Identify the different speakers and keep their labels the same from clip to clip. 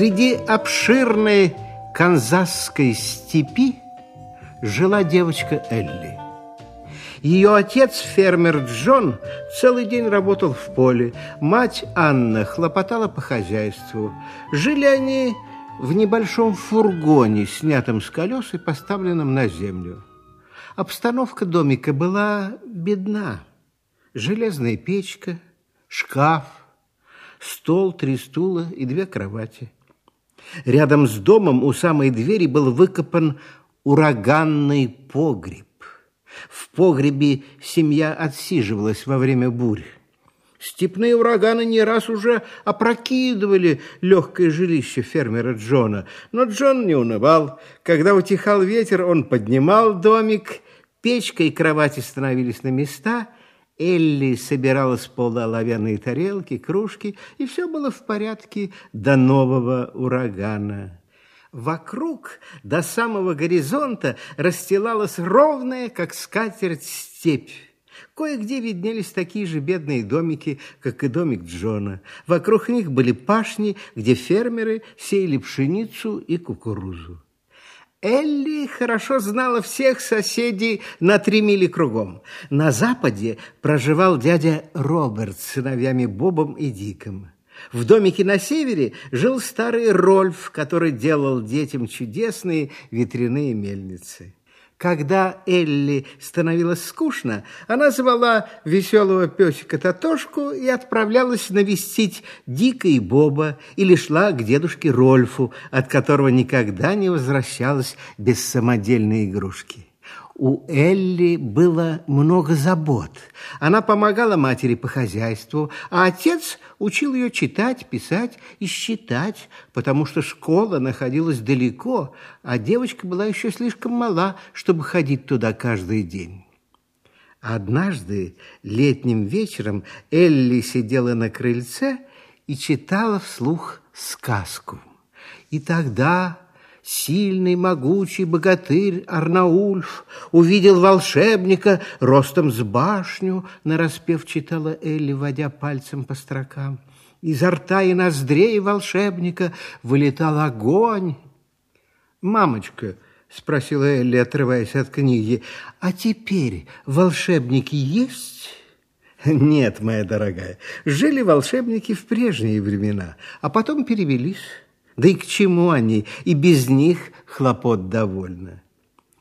Speaker 1: Среди обширной канзасской степи жила девочка Элли. Ее отец, фермер Джон, целый день работал в поле. Мать Анна хлопотала по хозяйству. Жили они в небольшом фургоне, снятом с колес и поставленном на землю. Обстановка домика была бедна. Железная печка, шкаф, стол, три стула и две кровати. Рядом с домом у самой двери был выкопан ураганный погреб. В погребе семья отсиживалась во время бурь. Степные ураганы не раз уже опрокидывали легкое жилище фермера Джона, но Джон не унывал. Когда утихал ветер, он поднимал домик, печка и кровати становились на места, Элли собирала с пола оловянные тарелки, кружки, и все было в порядке до нового урагана. Вокруг до самого горизонта расстилалась ровная, как скатерть, степь. Кое-где виднелись такие же бедные домики, как и домик Джона. Вокруг них были пашни, где фермеры сеяли пшеницу и кукурузу. Элли хорошо знала всех соседей на три мили кругом. На западе проживал дядя Роберт с сыновьями Бобом и Диком. В домике на севере жил старый Рольф, который делал детям чудесные ветряные мельницы. Когда Элли становилось скучно, она звала веселого песика Татошку и отправлялась навестить Дика и Боба или шла к дедушке Рольфу, от которого никогда не возвращалась без самодельной игрушки. У Элли было много забот. Она помогала матери по хозяйству, а отец учил ее читать, писать и считать, потому что школа находилась далеко, а девочка была еще слишком мала, чтобы ходить туда каждый день. Однажды летним вечером Элли сидела на крыльце и читала вслух сказку. И тогда Сильный, могучий богатырь Арнаульф увидел волшебника ростом с башню, нараспев читала Элли, водя пальцем по строкам. Изо рта и ноздрей волшебника вылетал огонь. «Мамочка», — спросила Элли, отрываясь от книги, «а теперь волшебники есть?» «Нет, моя дорогая, жили волшебники в прежние времена, а потом перевелись». Да и к чему они? И без них хлопот довольно.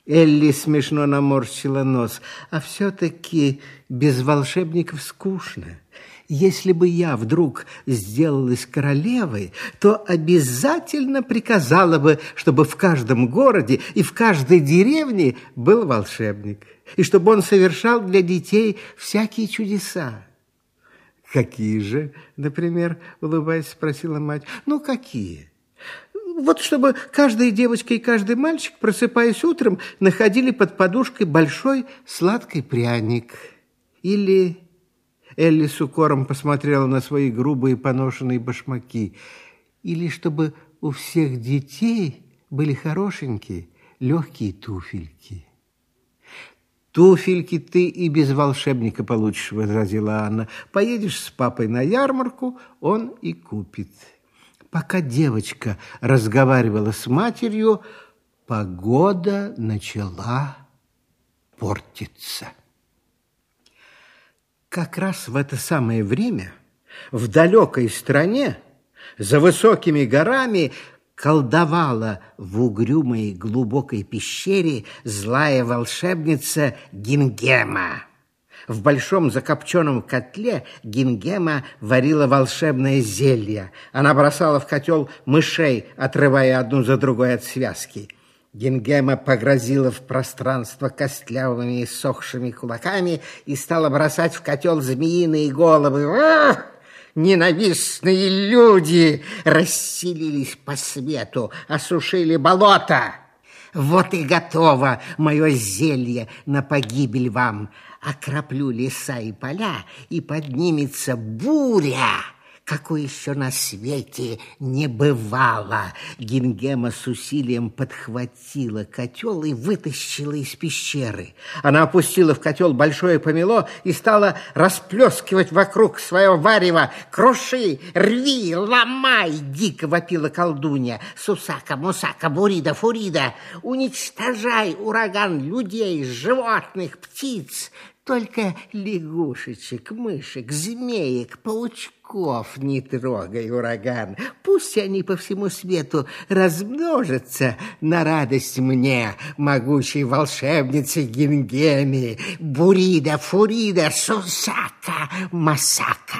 Speaker 1: Элли смешно наморщила нос. А все-таки без волшебников скучно. Если бы я вдруг сделалась королевой, то обязательно приказала бы, чтобы в каждом городе и в каждой деревне был волшебник, и чтобы он совершал для детей всякие чудеса. «Какие же, например?» — улыбаясь, спросила мать. «Ну, какие?» Вот чтобы каждая девочка и каждый мальчик, просыпаясь утром, находили под подушкой большой сладкий пряник. Или... Элли с укором посмотрела на свои грубые поношенные башмаки. Или чтобы у всех детей были хорошенькие легкие туфельки. «Туфельки ты и без волшебника получишь», — возразила Анна. «Поедешь с папой на ярмарку, он и купит». Пока девочка разговаривала с матерью, погода начала портиться. Как раз в это самое время в далекой стране за высокими горами колдовала в угрюмой глубокой пещере злая волшебница Гингема. В большом закопченном котле Гингема варила волшебное зелье. Она бросала в котел мышей, отрывая одну за другой от связки. Гингема погрозила в пространство костлявыми и сохшими кулаками и стала бросать в котел змеиные головы. Ах! Ненавистные люди расселились по свету, осушили болото. Вот и готово мое зелье на погибель вам окроплю леса и поля, и поднимется буря, какой еще на свете не бывало. Гингема с усилием подхватила котел и вытащила из пещеры. Она опустила в котел большое помело и стала расплескивать вокруг своего варева. «Круши, рви, ломай!» — дико вопила колдунья. «Сусака, Мусака, Бурида, Фурида, уничтожай ураган людей, животных, птиц!» Только лягушечек, мышек, змеек, паучков не трогай, ураган. Пусть они по всему свету размножатся на радость мне, могучей волшебнице Гингеми, Бурида, Фурида, Сусака, Масака.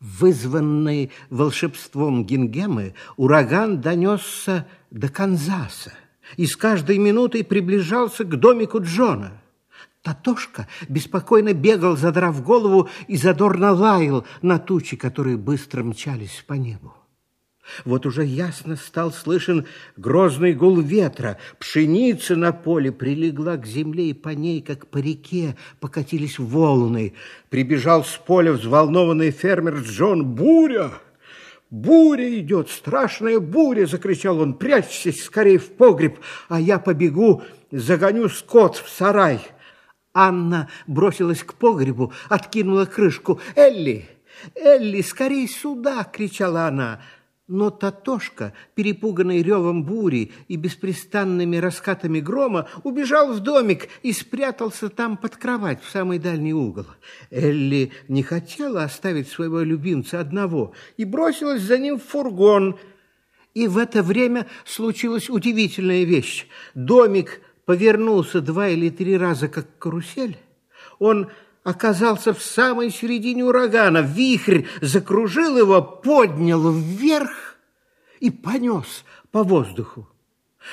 Speaker 1: Вызванный волшебством Гингемы, ураган донесся до Канзаса и с каждой минутой приближался к домику Джона. Татошка беспокойно бегал, задрав голову, и задорно лаял на тучи, которые быстро мчались по небу. Вот уже ясно стал слышен грозный гул ветра. Пшеница на поле прилегла к земле, и по ней, как по реке, покатились волны. Прибежал с поля взволнованный фермер Джон. «Буря! Буря идет! Страшная буря!» — закричал он. «Прячьтесь скорее в погреб, а я побегу, загоню скот в сарай». Анна бросилась к погребу, откинула крышку. «Элли! Элли, скорей сюда!» — кричала она. Но Татошка, перепуганный ревом бури и беспрестанными раскатами грома, убежал в домик и спрятался там под кровать в самый дальний угол. Элли не хотела оставить своего любимца одного и бросилась за ним в фургон. И в это время случилась удивительная вещь. Домик повернулся два или три раза, как карусель, он оказался в самой середине урагана. Вихрь закружил его, поднял вверх и понес по воздуху.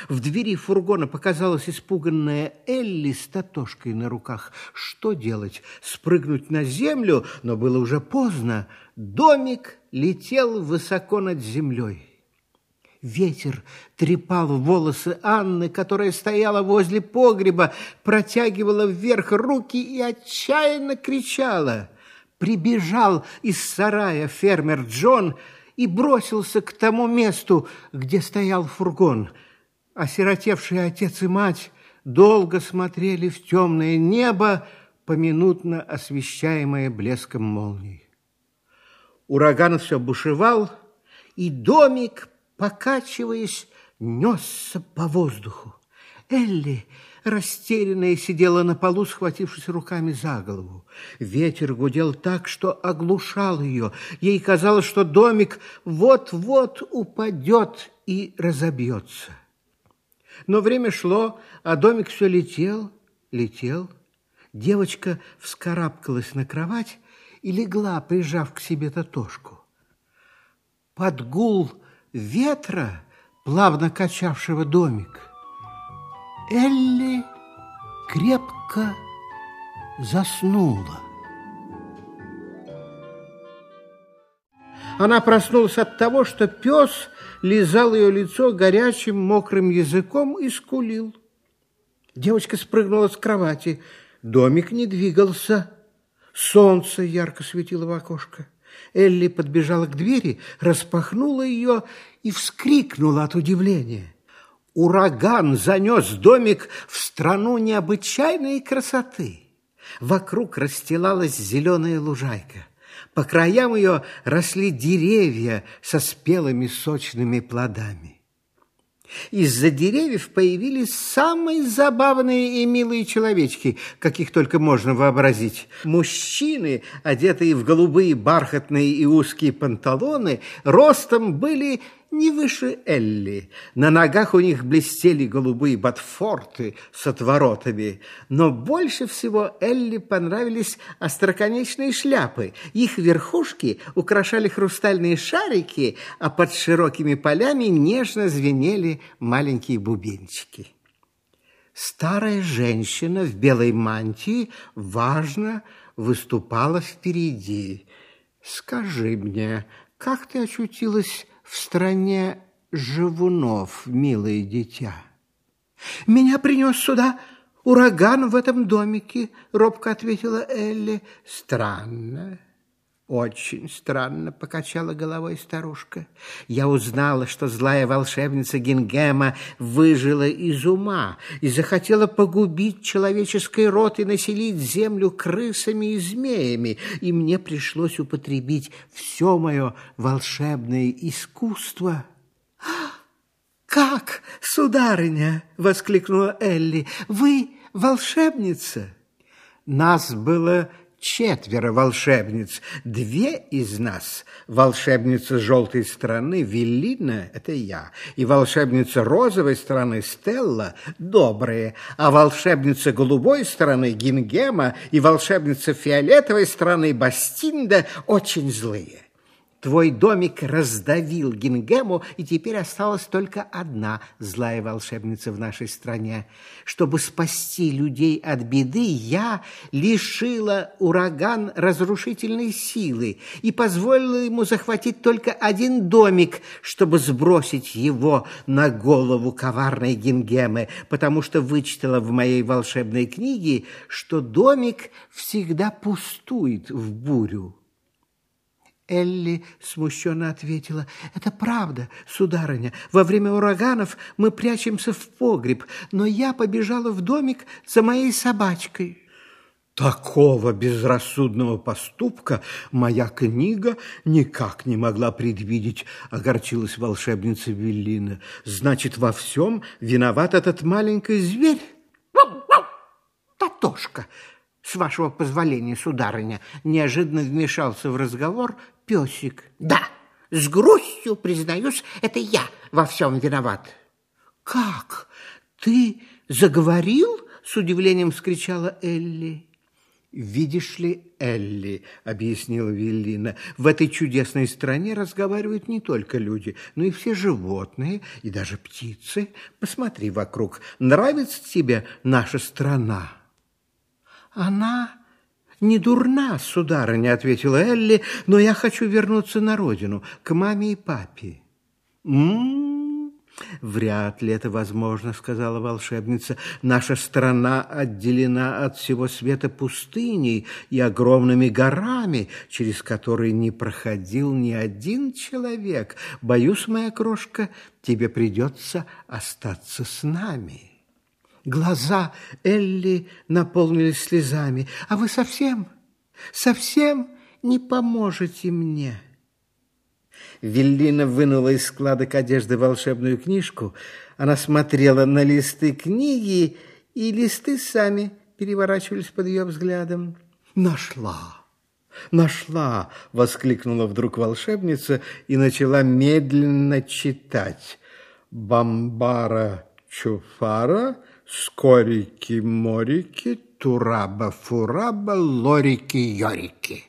Speaker 1: В двери фургона показалась испуганная Элли с татошкой на руках. Что делать? Спрыгнуть на землю? Но было уже поздно. Домик летел высоко над землей. Ветер трепал волосы Анны, которая стояла возле погреба, протягивала вверх руки и отчаянно кричала. Прибежал из сарая фермер Джон и бросился к тому месту, где стоял фургон. Осиротевшие отец и мать долго смотрели в темное небо, поминутно освещаемое блеском молний. Ураган все бушевал, и домик покачиваясь, несся по воздуху. Элли, растерянная, сидела на полу, схватившись руками за голову. Ветер гудел так, что оглушал ее. Ей казалось, что домик вот-вот упадет и разобьется. Но время шло, а домик все летел, летел. Девочка вскарабкалась на кровать и легла, прижав к себе Татошку. Под гул ветра, плавно качавшего домик, Элли крепко заснула. Она проснулась от того, что пес лизал ее лицо горячим мокрым языком и скулил. Девочка спрыгнула с кровати. Домик не двигался. Солнце ярко светило в окошко. Элли подбежала к двери, распахнула ее и вскрикнула от удивления. Ураган занес домик в страну необычайной красоты. Вокруг расстилалась зеленая лужайка. По краям ее росли деревья со спелыми сочными плодами. Из-за деревьев появились самые забавные и милые человечки, каких только можно вообразить. Мужчины, одетые в голубые бархатные и узкие панталоны, ростом были не выше Элли. На ногах у них блестели голубые ботфорты с отворотами. Но больше всего Элли понравились остроконечные шляпы. Их верхушки украшали хрустальные шарики, а под широкими полями нежно звенели маленькие бубенчики. Старая женщина в белой мантии важно выступала впереди. «Скажи мне, как ты очутилась в стране живунов, милое дитя. Меня принес сюда ураган в этом домике, робко ответила Элли. Странно. Очень странно, покачала головой старушка. Я узнала, что злая волшебница Гингема выжила из ума и захотела погубить человеческий род и населить землю крысами и змеями, и мне пришлось употребить все мое волшебное искусство. «Как, сударыня!» — воскликнула Элли. «Вы волшебница?» Нас было четверо волшебниц. Две из нас, волшебница желтой страны Велина, это я, и волшебница розовой страны Стелла, добрые, а волшебница голубой страны Гингема и волшебница фиолетовой страны Бастинда очень злые. Твой домик раздавил Гингему, и теперь осталась только одна злая волшебница в нашей стране. Чтобы спасти людей от беды, я лишила ураган разрушительной силы и позволила ему захватить только один домик, чтобы сбросить его на голову коварной Гингемы, потому что вычитала в моей волшебной книге, что домик всегда пустует в бурю. Элли смущенно ответила, «Это правда, сударыня. Во время ураганов мы прячемся в погреб, но я побежала в домик за моей собачкой». Такого безрассудного поступка моя книга никак не могла предвидеть, огорчилась волшебница Веллина. Значит, во всем виноват этот маленький зверь? Татошка, с вашего позволения, сударыня, неожиданно вмешался в разговор песик. Да, с грустью признаюсь, это я во всем виноват. Как? Ты заговорил? С удивлением вскричала Элли. «Видишь ли, Элли, — объяснила Веллина, — в этой чудесной стране разговаривают не только люди, но и все животные, и даже птицы. Посмотри вокруг, нравится тебе наша страна?» «Она не дурна, сударыня, ответила Элли, но я хочу вернуться на родину, к маме и папе. М-м, вряд ли это возможно, сказала волшебница. Наша страна отделена от всего света пустыней и огромными горами, через которые не проходил ни один человек. Боюсь, моя крошка, тебе придется остаться с нами. Глаза Элли наполнились слезами. «А вы совсем, совсем не поможете мне?» Веллина вынула из складок одежды волшебную книжку. Она смотрела на листы книги, и листы сами переворачивались под ее взглядом. «Нашла! Нашла!» — воскликнула вдруг волшебница и начала медленно читать. «Бамбара Чуфара...» Скорики-морики, тураба-фураба, лорики-йорики.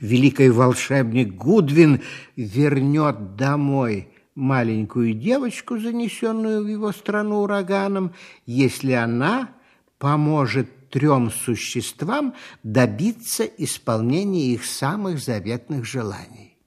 Speaker 1: Великий волшебник Гудвин вернет домой маленькую девочку, занесенную в его страну ураганом, если она поможет трем существам добиться исполнения их самых заветных желаний.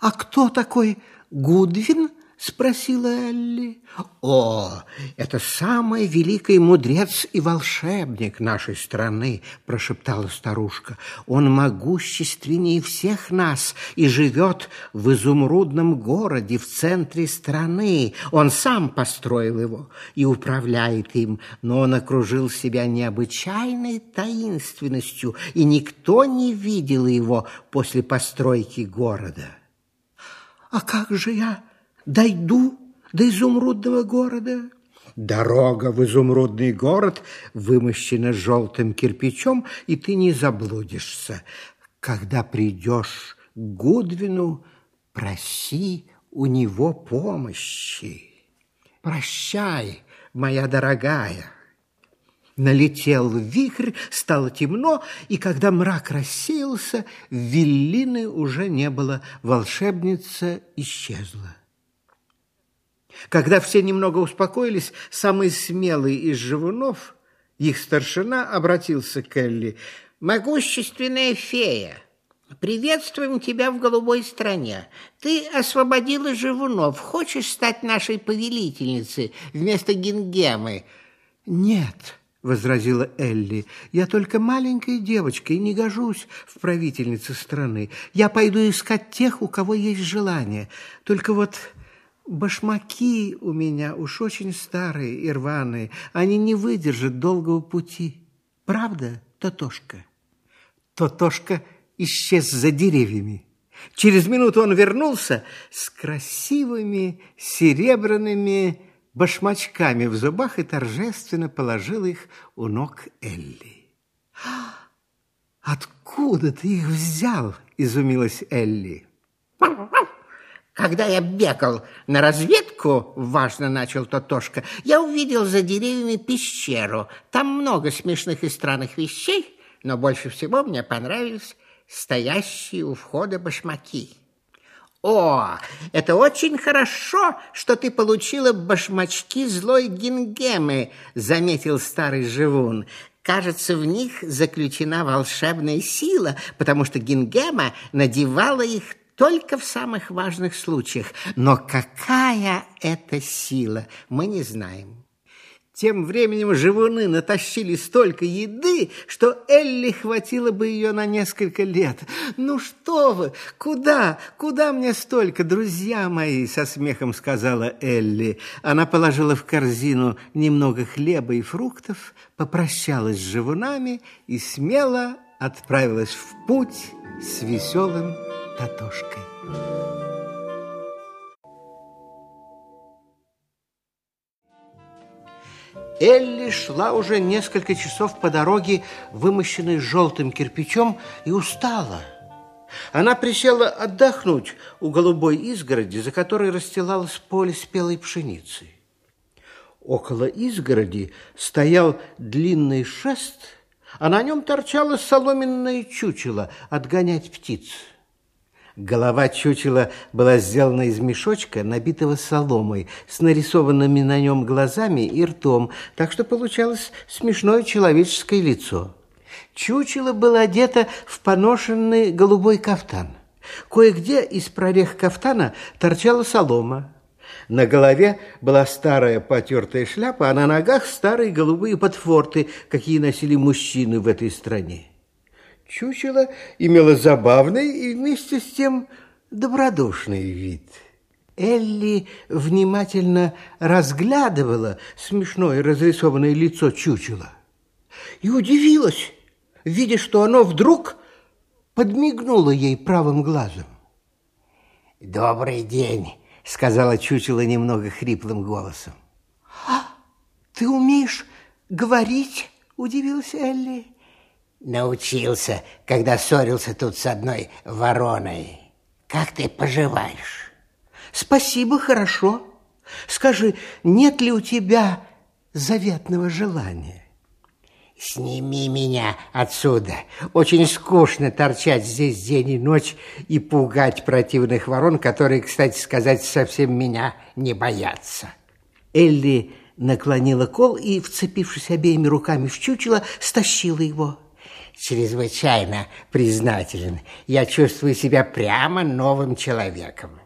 Speaker 1: «А кто такой Гудвин?» Спросила Элли. О, это самый великий мудрец и волшебник нашей страны, прошептала старушка. Он могущественнее всех нас и живет в изумрудном городе в центре страны. Он сам построил его и управляет им, но он окружил себя необычайной таинственностью, и никто не видел его после постройки города. А как же я дойду до изумрудного города. Дорога в изумрудный город вымощена желтым кирпичом, и ты не заблудишься. Когда придешь к Гудвину, проси у него помощи. Прощай, моя дорогая. Налетел вихрь, стало темно, и когда мрак рассеялся, Веллины уже не было, волшебница исчезла. Когда все немного успокоились, самый смелый из живунов, их старшина, обратился к Элли. «Могущественная фея, приветствуем тебя в голубой стране. Ты освободила живунов. Хочешь стать нашей повелительницей вместо Гингемы?» «Нет», возразила Элли. «Я только маленькая девочка и не гожусь в правительнице страны. Я пойду искать тех, у кого есть желание. Только вот башмаки у меня уж очень старые и рваные. Они не выдержат долгого пути. Правда, Тотошка?» Тотошка исчез за деревьями. Через минуту он вернулся с красивыми серебряными башмачками в зубах и торжественно положил их у ног Элли. «Откуда ты их взял?» – изумилась Элли.
Speaker 2: Когда я бегал на разведку, важно начал Тотошка, я увидел за деревьями пещеру. Там много смешных и странных вещей, но больше всего мне понравились стоящие у входа башмаки. «О, это очень хорошо, что ты получила башмачки злой Гингемы», — заметил старый живун. «Кажется, в них заключена волшебная сила, потому что Гингема надевала их только в самых важных случаях. Но какая это сила, мы не знаем». Тем временем живуны натащили столько еды, что Элли хватило бы ее на несколько лет. «Ну что вы? Куда? Куда мне столько, друзья мои?» — со смехом сказала Элли. Она положила в корзину немного хлеба и фруктов, попрощалась с живунами и смело отправилась в путь с веселым Татошкой. Элли шла уже несколько часов по дороге, вымощенной желтым кирпичом, и устала. Она присела отдохнуть у голубой изгороди, за которой расстилалось поле спелой пшеницы. Около изгороди стоял длинный шест, а на нем торчало соломенное чучело отгонять птиц. Голова чучела была сделана из мешочка, набитого соломой, с нарисованными на нем глазами и ртом, так что получалось смешное человеческое лицо. Чучело было одето в поношенный голубой кафтан. Кое-где из прорех кафтана торчала солома. На голове была старая потертая шляпа, а на ногах старые голубые подфорты, какие носили мужчины в этой стране. Чучело имело забавный и вместе с тем добродушный вид. Элли внимательно разглядывала смешное разрисованное лицо чучела и удивилась, видя, что оно вдруг подмигнуло ей правым глазом. «Добрый день», — сказала чучело немного хриплым голосом.
Speaker 1: «А, ты умеешь говорить?» — удивилась Элли.
Speaker 2: Научился, когда ссорился тут с одной вороной. Как ты поживаешь?
Speaker 1: Спасибо, хорошо. Скажи, нет ли у тебя заветного желания?
Speaker 2: Сними меня отсюда. Очень скучно торчать здесь день и ночь и пугать противных ворон, которые, кстати сказать, совсем меня не боятся.
Speaker 1: Элли наклонила кол и, вцепившись обеими руками в чучело, стащила его
Speaker 2: чрезвычайно признателен. Я чувствую себя прямо новым человеком.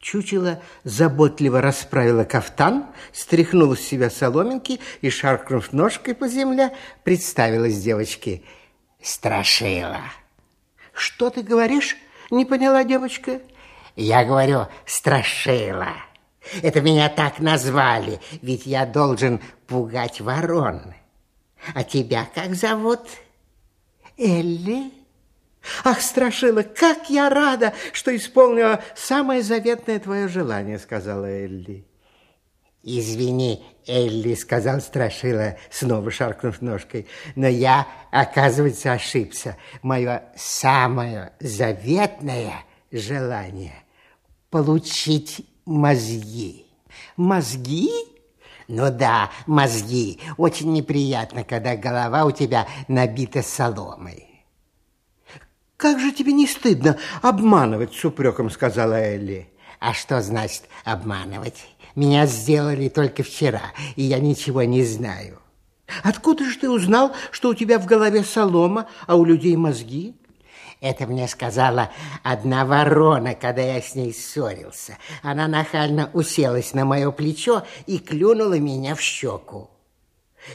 Speaker 1: Чучело заботливо расправила кафтан, стряхнула с себя соломинки и, шаркнув ножкой по земле, представилась девочке.
Speaker 2: Страшила.
Speaker 1: Что ты говоришь? Не поняла девочка.
Speaker 2: Я говорю, страшила. Это меня так назвали, ведь я должен пугать ворон. А тебя как зовут?
Speaker 1: — Элли? Ах, Страшила, как я рада, что исполнила самое заветное твое желание, сказала Элли.
Speaker 2: Извини, Элли, сказал Страшила, снова шаркнув ножкой, но я, оказывается, ошибся. Мое самое заветное желание – получить мозги.
Speaker 1: Мозги?
Speaker 2: Ну да, мозги. Очень неприятно, когда голова у тебя набита соломой.
Speaker 1: Как же тебе не стыдно обманывать с упреком, сказала Элли.
Speaker 2: А что значит обманывать? Меня сделали только вчера, и я ничего не знаю.
Speaker 1: Откуда же ты узнал, что у тебя в голове солома, а у людей мозги?
Speaker 2: Это мне сказала одна ворона, когда я с ней ссорился. Она нахально уселась на мое плечо и клюнула меня в щеку.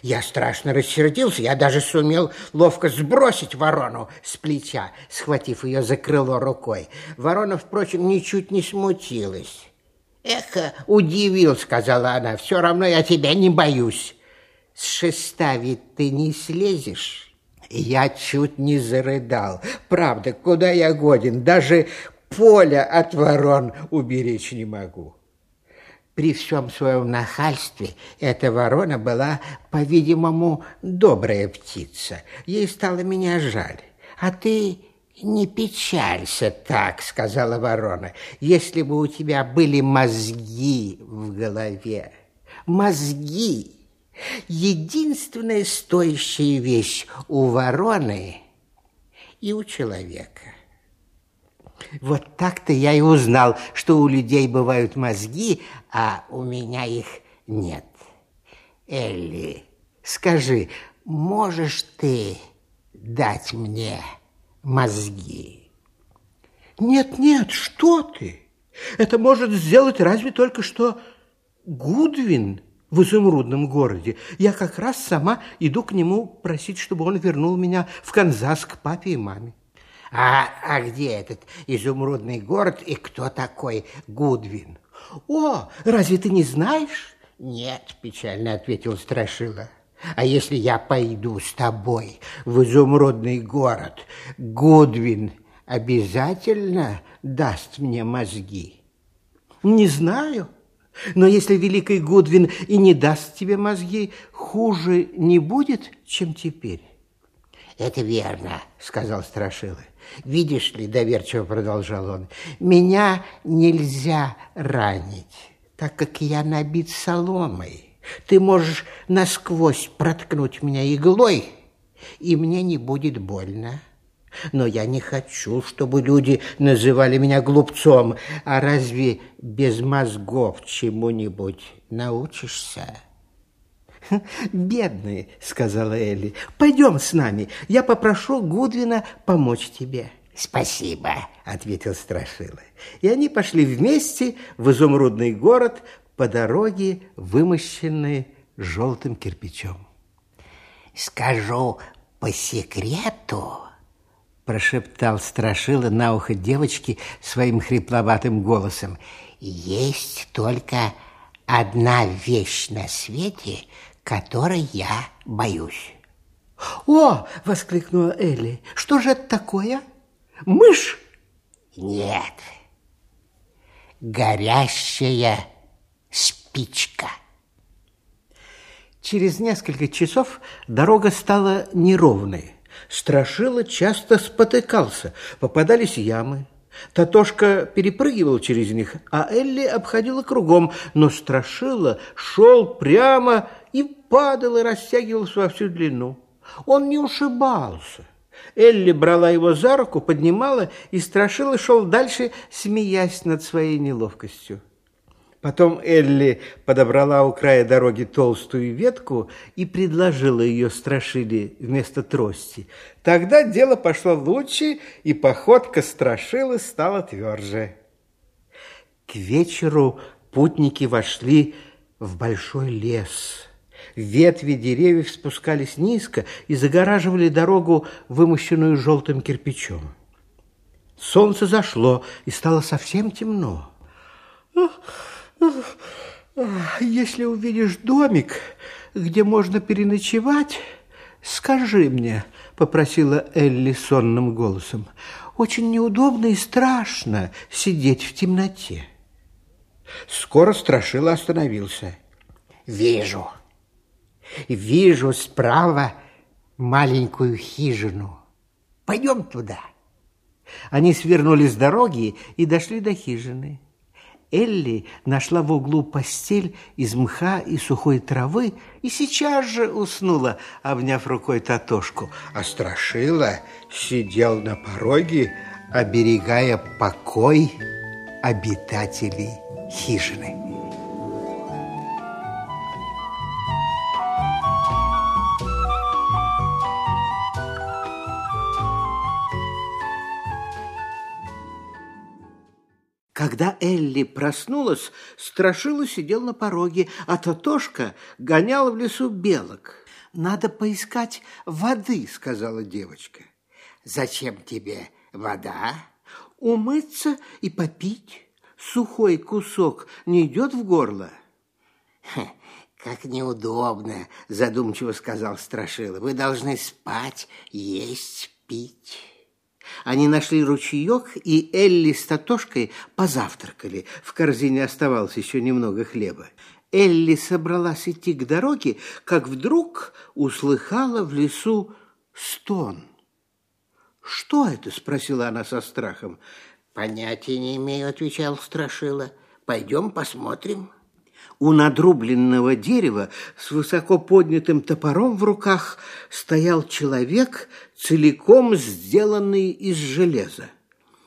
Speaker 2: Я страшно рассердился, я даже сумел ловко сбросить ворону с плеча, схватив ее за крыло рукой. Ворона, впрочем, ничуть не смутилась. «Эх, удивил», — сказала она, — «все равно я тебя не боюсь. С шеста ведь ты не слезешь». Я чуть не зарыдал. Правда, куда я годен? Даже поля от ворон уберечь не могу. При всем своем нахальстве эта ворона была, по-видимому, добрая птица. Ей стало меня жаль. А ты не печалься так, сказала ворона, если бы у тебя были мозги в голове. Мозги — единственная стоящая вещь у вороны и у человека. Вот так-то я и узнал, что у людей бывают мозги, а у меня их нет. Элли, скажи, можешь ты дать мне мозги?
Speaker 1: Нет, нет, что ты? Это может сделать разве только что Гудвин в изумрудном городе. Я как раз сама иду к нему просить, чтобы он вернул меня в Канзас к папе и маме.
Speaker 2: А, а где этот изумрудный город и кто такой Гудвин?
Speaker 1: О, разве ты не знаешь?
Speaker 2: Нет, печально ответил Страшила. А если я пойду с тобой в изумрудный город, Гудвин обязательно даст мне мозги?
Speaker 1: Не знаю. Но если великий Гудвин и не даст тебе мозги, хуже не будет, чем теперь.
Speaker 2: Это верно, сказал Страшила. Видишь ли, доверчиво продолжал он, меня нельзя ранить, так как я набит соломой. Ты можешь насквозь проткнуть меня иглой, и мне не будет больно. Но я не хочу, чтобы люди называли меня глупцом. А разве без мозгов чему-нибудь научишься?
Speaker 1: «Бедный», — сказала Элли, — «пойдем с нами, я попрошу Гудвина помочь тебе».
Speaker 2: «Спасибо», — ответил Страшила.
Speaker 1: И они пошли вместе в изумрудный город по дороге, вымощенной желтым кирпичом.
Speaker 2: «Скажу по секрету», — прошептал Страшила на ухо девочки своим хрипловатым голосом, «есть только одна вещь на свете, которой я боюсь.
Speaker 1: «О!» — воскликнула Элли. «Что же это такое? Мышь?»
Speaker 2: «Нет, горящая спичка».
Speaker 1: Через несколько часов дорога стала неровной. Страшила часто спотыкался, попадались ямы. Татошка перепрыгивал через них, а Элли обходила кругом, но Страшила шел прямо и падал и растягивался во всю длину. Он не ушибался. Элли брала его за руку, поднимала и Страшила шел дальше, смеясь над своей неловкостью. Потом Элли подобрала у края дороги толстую ветку и предложила ее Страшиле вместо трости. Тогда дело пошло лучше, и походка Страшилы стала тверже. К вечеру путники вошли в большой лес. Ветви деревьев спускались низко и загораживали дорогу, вымощенную желтым кирпичом. Солнце зашло, и стало совсем темно. Если увидишь домик, где можно переночевать, скажи мне, попросила Элли сонным голосом. Очень неудобно и страшно сидеть в темноте. Скоро Страшила остановился.
Speaker 2: Вижу, вижу справа маленькую хижину. Пойдем туда.
Speaker 1: Они свернули с дороги и дошли до хижины. Элли нашла в углу постель из мха и сухой травы и сейчас же уснула, обняв рукой Татошку. А Страшила сидел на пороге, оберегая покой обитателей хижины.
Speaker 2: Когда Элли проснулась, Страшила сидел на пороге, а Тотошка гонял в лесу белок. «Надо поискать воды», — сказала девочка.
Speaker 3: «Зачем тебе вода?»
Speaker 2: «Умыться и попить. Сухой кусок не идет в горло?»
Speaker 3: «Как неудобно», — задумчиво сказал Страшила. «Вы должны спать, есть, пить».
Speaker 2: Они нашли ручеек, и Элли с Татошкой позавтракали. В корзине оставалось еще немного хлеба. Элли собралась идти к дороге, как вдруг услыхала в лесу стон. «Что это?» – спросила она со страхом.
Speaker 3: «Понятия не имею», – отвечал Страшила. «Пойдем посмотрим».
Speaker 2: У надрубленного дерева с высоко поднятым топором в руках стоял человек, целиком сделанный из железа.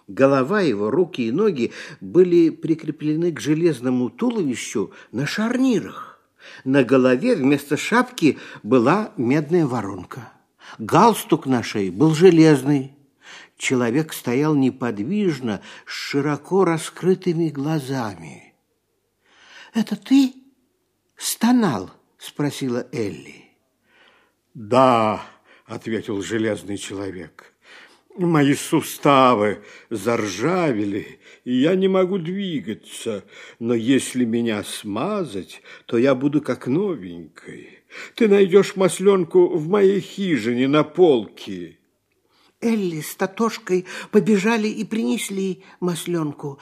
Speaker 2: Голова его, руки и ноги были прикреплены к железному туловищу на шарнирах. На голове вместо шапки была медная воронка. Галстук на шее был железный. Человек стоял неподвижно, с широко раскрытыми глазами. «Это ты стонал?» – спросила Элли.
Speaker 1: «Да», – ответил железный человек. «Мои суставы заржавели, и я не могу двигаться, но если меня смазать, то я буду как новенькой. Ты найдешь масленку в моей хижине на полке».
Speaker 2: Элли с Татошкой побежали и принесли масленку.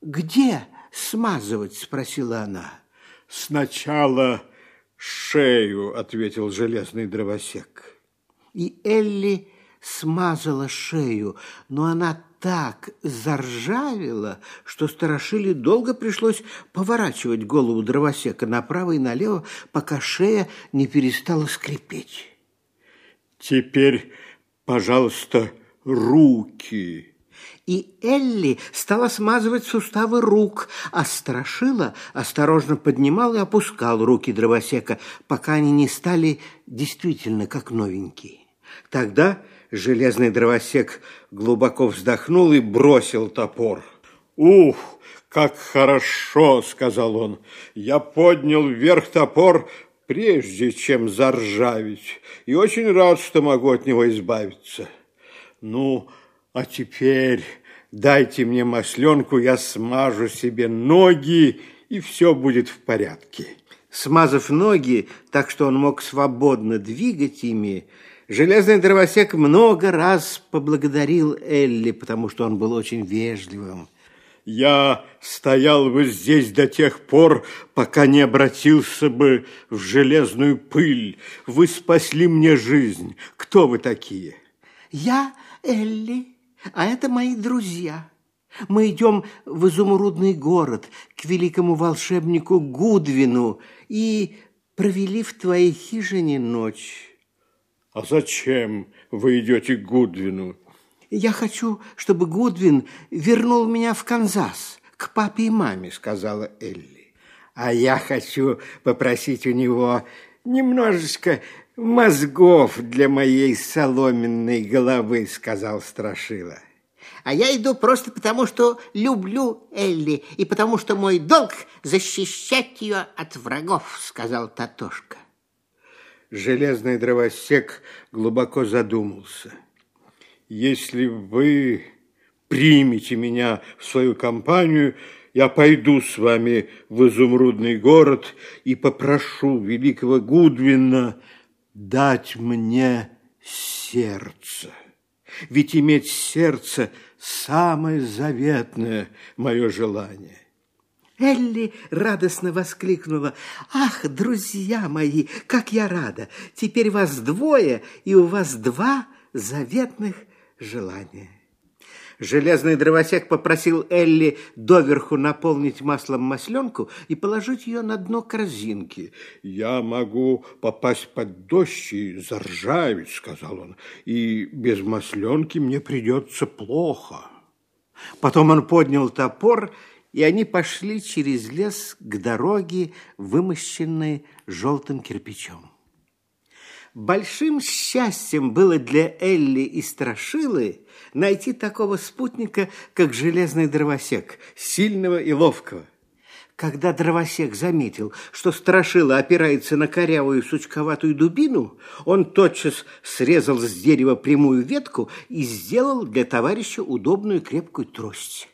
Speaker 2: «Где?» Смазывать?» – спросила она.
Speaker 1: «Сначала шею», – ответил железный дровосек.
Speaker 2: И Элли смазала шею, но она так заржавела, что Старошили долго пришлось поворачивать голову дровосека направо и налево, пока шея не перестала скрипеть.
Speaker 1: «Теперь, пожалуйста, руки»,
Speaker 2: и Элли стала смазывать суставы рук, а Страшила осторожно поднимал и опускал руки дровосека, пока они не стали действительно как новенькие. Тогда железный дровосек глубоко вздохнул и бросил топор.
Speaker 1: «Ух, как хорошо!» — сказал он. «Я поднял вверх топор, прежде чем заржавить, и очень рад, что могу от него избавиться. Ну, а теперь дайте мне масленку, я смажу себе ноги, и все будет в порядке.
Speaker 2: Смазав ноги так, что он мог свободно двигать ими, железный дровосек много раз поблагодарил Элли, потому что он был очень вежливым.
Speaker 1: Я стоял бы здесь до тех пор, пока не обратился бы в железную пыль. Вы спасли мне жизнь. Кто вы такие?
Speaker 2: Я Элли, а это мои друзья. Мы идем в изумрудный город к великому волшебнику Гудвину и провели в твоей хижине ночь.
Speaker 1: А зачем вы идете к Гудвину?
Speaker 2: Я хочу, чтобы Гудвин вернул меня в Канзас, к папе и маме, сказала Элли.
Speaker 3: А я хочу попросить у него немножечко мозгов для моей соломенной головы, сказал Страшила. А я иду просто потому, что люблю Элли, и потому что мой долг защищать ее от врагов, сказал Татошка.
Speaker 1: Железный дровосек глубоко задумался. Если вы примете меня в свою компанию, я пойду с вами в изумрудный город и попрошу великого Гудвина дать мне сердце. Ведь иметь сердце – самое заветное мое желание.
Speaker 2: Элли радостно воскликнула. «Ах, друзья мои, как я рада! Теперь вас двое, и у вас два заветных желания». Железный дровосек попросил Элли доверху наполнить маслом масленку и положить ее на дно корзинки.
Speaker 1: «Я могу попасть под дождь и заржаветь», — сказал он, «и без масленки мне придется плохо».
Speaker 2: Потом он поднял топор, и они пошли через лес к дороге, вымощенной желтым кирпичом.
Speaker 1: Большим счастьем было для Элли и Страшилы найти такого спутника, как железный дровосек, сильного и ловкого. Когда дровосек заметил, что Страшила опирается на корявую сучковатую дубину, он тотчас срезал с дерева прямую ветку и сделал для товарища удобную крепкую трость.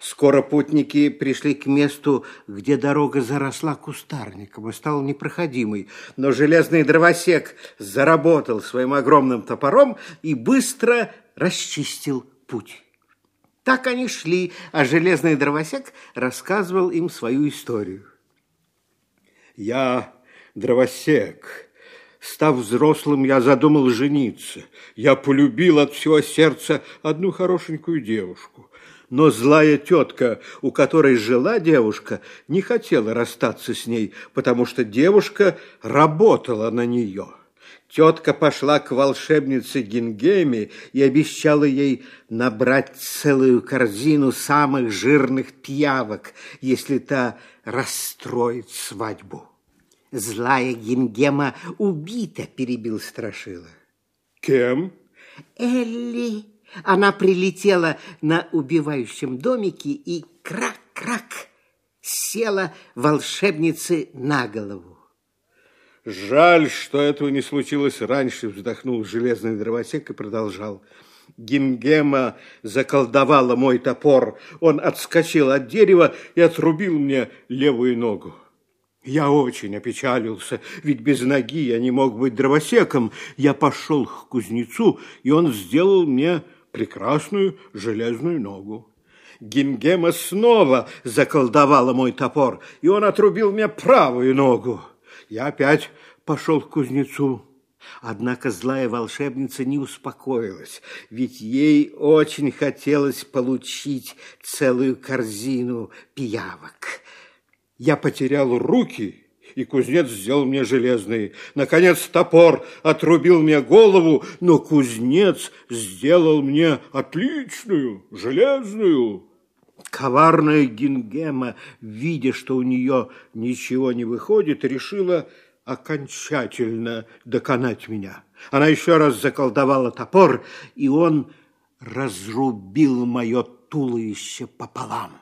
Speaker 1: Скоро путники пришли к месту, где дорога заросла кустарником и стала непроходимой, но железный дровосек заработал своим огромным топором и быстро расчистил путь. Так они шли, а железный дровосек рассказывал им свою историю.
Speaker 4: «Я дровосек. Став взрослым, я задумал жениться. Я полюбил от всего сердца одну хорошенькую девушку но злая тетка, у которой жила девушка, не хотела расстаться с ней, потому что девушка работала на нее. Тетка пошла к волшебнице Гингеме и обещала ей набрать целую корзину самых жирных пиявок, если та расстроит свадьбу.
Speaker 2: Злая Гингема убита, перебил Страшила.
Speaker 4: Кем?
Speaker 2: Элли. Она прилетела на убивающем домике и крак-крак села волшебнице на голову.
Speaker 4: Жаль, что этого не случилось раньше, вздохнул железный дровосек и продолжал. Гингема заколдовала мой топор. Он отскочил от дерева и отрубил мне левую ногу. Я очень опечалился, ведь без ноги я не мог быть дровосеком. Я пошел к кузнецу, и он сделал мне прекрасную железную ногу. Гингема снова заколдовала мой топор, и он отрубил мне правую ногу. Я опять пошел к кузнецу. Однако злая волшебница не успокоилась, ведь ей очень хотелось получить целую корзину пиявок. Я потерял руки и кузнец сделал мне железные. Наконец топор отрубил мне голову, но кузнец сделал мне отличную железную. Коварная Гингема, видя, что у нее ничего не выходит, решила окончательно доконать меня. Она еще раз заколдовала топор, и он разрубил мое туловище пополам.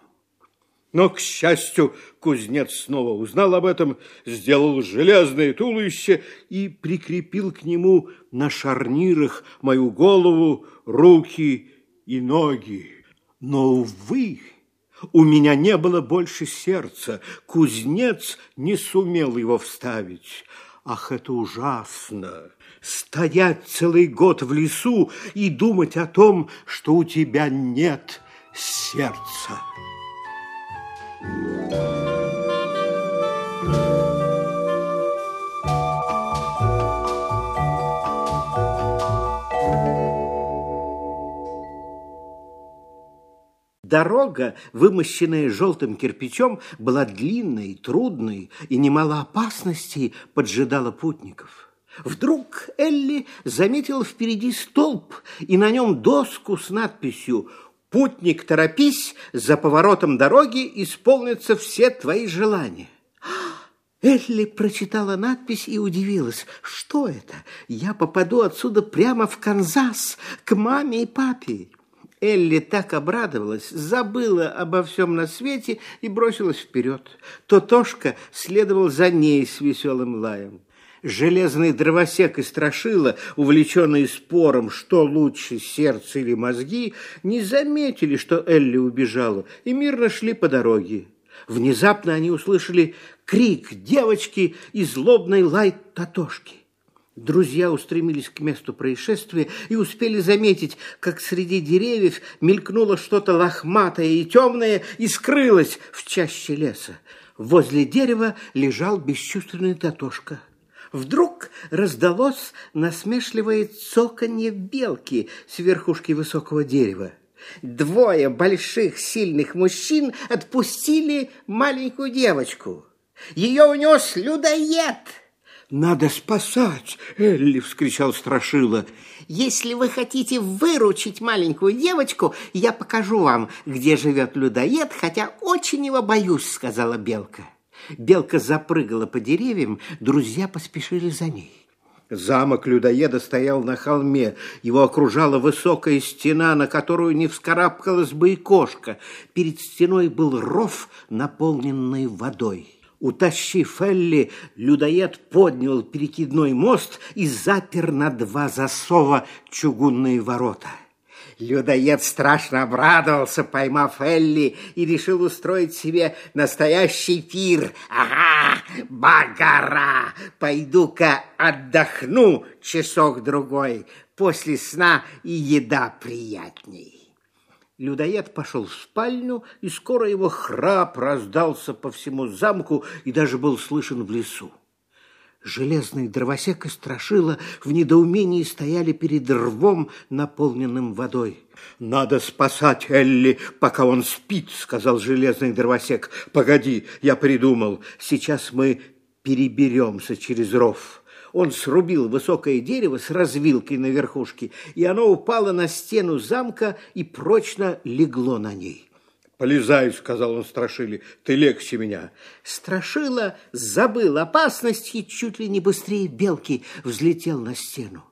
Speaker 4: Но, к счастью, кузнец снова узнал об этом, сделал железное туловище и прикрепил к нему на шарнирах мою голову, руки и ноги. Но, увы, у меня не было больше сердца, кузнец не сумел его вставить. Ах, это ужасно! Стоять целый год в лесу и думать о том, что у тебя нет сердца.
Speaker 1: Дорога, вымощенная желтым кирпичом, была длинной, трудной, и немало опасностей поджидала путников. Вдруг Элли заметила впереди столб и на нем доску с надписью Путник, торопись, за поворотом дороги исполнятся все твои желания. Элли прочитала надпись и удивилась. Что это? Я попаду отсюда прямо в Канзас, к маме и папе. Элли так обрадовалась, забыла обо всем на свете и бросилась вперед. Тотошка следовал за ней с веселым лаем. Железный дровосек и страшила, увлеченные спором, что лучше, сердце или мозги, не заметили, что Элли убежала, и мирно шли по дороге. Внезапно они услышали крик девочки и злобный лай Татошки. Друзья устремились к месту происшествия и успели заметить, как среди деревьев мелькнуло что-то лохматое и темное и скрылось в чаще леса. Возле дерева лежал бесчувственный Татошка. Вдруг раздалось насмешливое цоканье белки с верхушки высокого дерева. Двое больших сильных мужчин отпустили маленькую девочку. Ее унес людоед.
Speaker 4: «Надо спасать!» — Элли вскричал Страшила.
Speaker 2: «Если вы хотите выручить маленькую девочку, я покажу вам, где живет людоед, хотя очень его боюсь», — сказала Белка.
Speaker 1: Белка запрыгала по деревьям, друзья поспешили за ней. Замок людоеда стоял на холме. Его окружала высокая стена, на которую не вскарабкалась бы и кошка. Перед стеной был ров, наполненный водой. Утащив Элли, людоед поднял перекидной мост и запер на два засова чугунные ворота. Людоед страшно обрадовался, поймав Элли, и решил устроить себе настоящий пир. Ага, багара! Пойду-ка отдохну часок-другой. После сна и еда приятней. Людоед пошел в спальню, и скоро его храп раздался по всему замку и даже был слышен в лесу. Железный дровосек и Страшила в недоумении стояли перед рвом, наполненным водой. «Надо спасать Элли, пока он спит», — сказал железный дровосек. «Погоди, я придумал. Сейчас мы переберемся через ров». Он срубил высокое дерево с развилкой на верхушке, и оно упало на стену замка и прочно легло на ней.
Speaker 4: «Полезай», — сказал он Страшиле, — «ты легче меня».
Speaker 1: Страшила забыл опасность и чуть ли не быстрее белки взлетел на стену.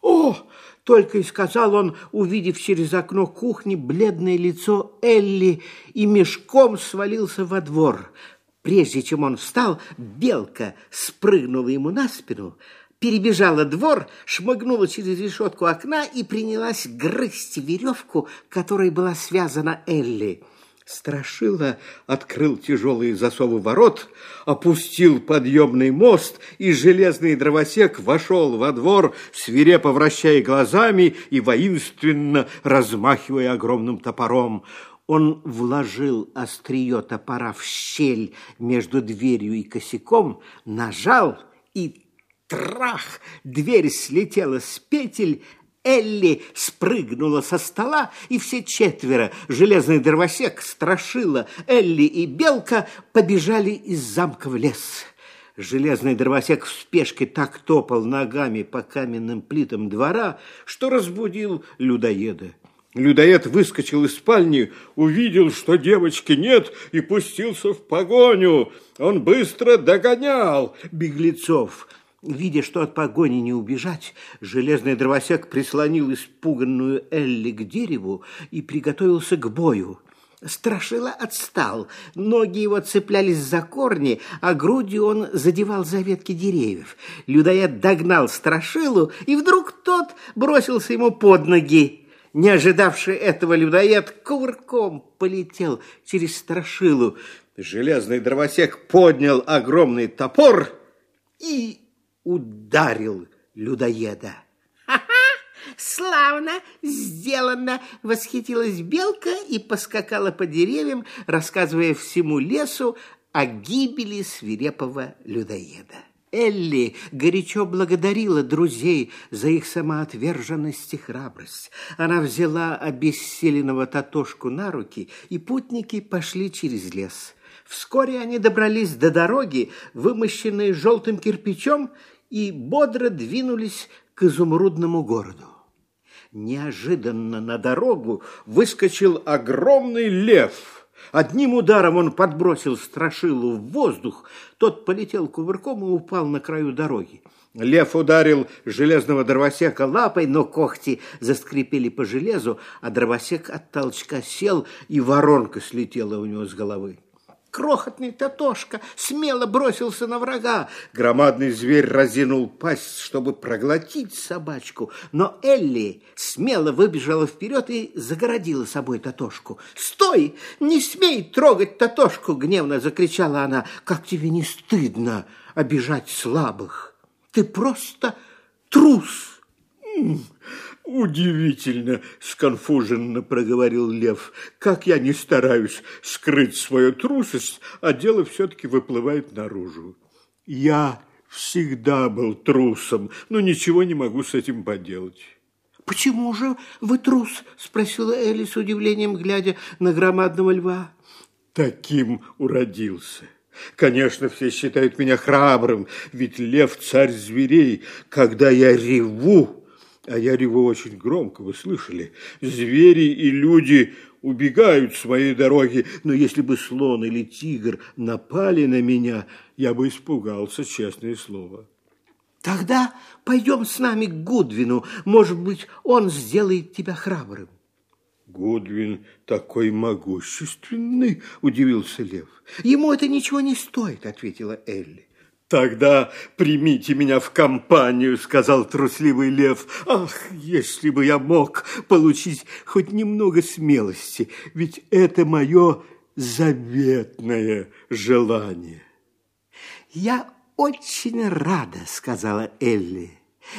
Speaker 1: «О!» — только и сказал он, увидев через окно кухни бледное лицо Элли и мешком свалился во двор. Прежде чем он встал, белка спрыгнула ему на спину, перебежала двор, шмыгнула через решетку окна и принялась грызть веревку, которой была связана Элли. Страшила открыл тяжелые засовы ворот, опустил подъемный мост, и железный дровосек вошел во двор, свирепо вращая глазами и воинственно размахивая огромным топором. Он вложил острие топора в щель между дверью и косяком, нажал и трах! Дверь слетела с петель, Элли спрыгнула со стола, и все четверо, железный дровосек, страшила, Элли и Белка, побежали из замка в лес. Железный дровосек в спешке так топал ногами по каменным плитам двора, что разбудил людоеда. Людоед выскочил из спальни, увидел, что девочки нет, и пустился в погоню. Он быстро догонял беглецов. Видя, что от погони не убежать, железный дровосек прислонил испуганную Элли к дереву и приготовился к бою. Страшила отстал, ноги его цеплялись за корни, а грудью он задевал за ветки деревьев. Людоед догнал Страшилу, и вдруг тот бросился ему под ноги. Не ожидавший этого людоед кувырком полетел через Страшилу. Железный дровосек поднял огромный топор и ударил людоеда.
Speaker 2: «Ха-ха! Славно сделано!» — восхитилась белка и поскакала по деревьям, рассказывая всему лесу о гибели свирепого людоеда.
Speaker 1: Элли горячо благодарила друзей за их самоотверженность и храбрость. Она взяла обессиленного Татошку на руки, и путники пошли через лес. Вскоре они добрались до дороги, вымощенной желтым кирпичом, и бодро двинулись к изумрудному городу. Неожиданно на дорогу выскочил огромный лев. Одним ударом он подбросил страшилу в воздух, тот полетел кувырком и упал на краю дороги. Лев ударил железного дровосека лапой, но когти заскрипели по железу, а дровосек от толчка сел, и воронка слетела у него с головы
Speaker 2: крохотный Татошка смело бросился на врага.
Speaker 1: Громадный зверь разинул пасть, чтобы проглотить собачку, но Элли смело выбежала вперед и загородила собой Татошку.
Speaker 2: «Стой! Не смей трогать Татошку!» — гневно закричала она.
Speaker 1: «Как тебе не стыдно обижать слабых? Ты просто трус!» «Удивительно!» — сконфуженно проговорил Лев. «Как я не стараюсь скрыть свою трусость, а дело все-таки выплывает наружу. Я всегда был трусом, но ничего не могу с этим поделать».
Speaker 2: «Почему же вы трус?» — спросила Элли с удивлением, глядя на громадного льва.
Speaker 1: «Таким уродился». Конечно, все считают меня храбрым, ведь лев – царь зверей. Когда я реву, а я реву очень громко, вы слышали? Звери и люди убегают с моей дороги, но если бы слон или тигр напали на меня, я бы испугался, честное слово.
Speaker 2: Тогда пойдем с нами к Гудвину. Может быть, он сделает тебя храбрым.
Speaker 4: Гудвин такой могущественный, удивился Лев.
Speaker 2: Ему это ничего не стоит, ответила Элли.
Speaker 4: Тогда примите меня в компанию, сказал трусливый лев. Ах, если бы я мог получить хоть немного смелости, ведь это мое заветное желание.
Speaker 2: Я очень рада, сказала Элли.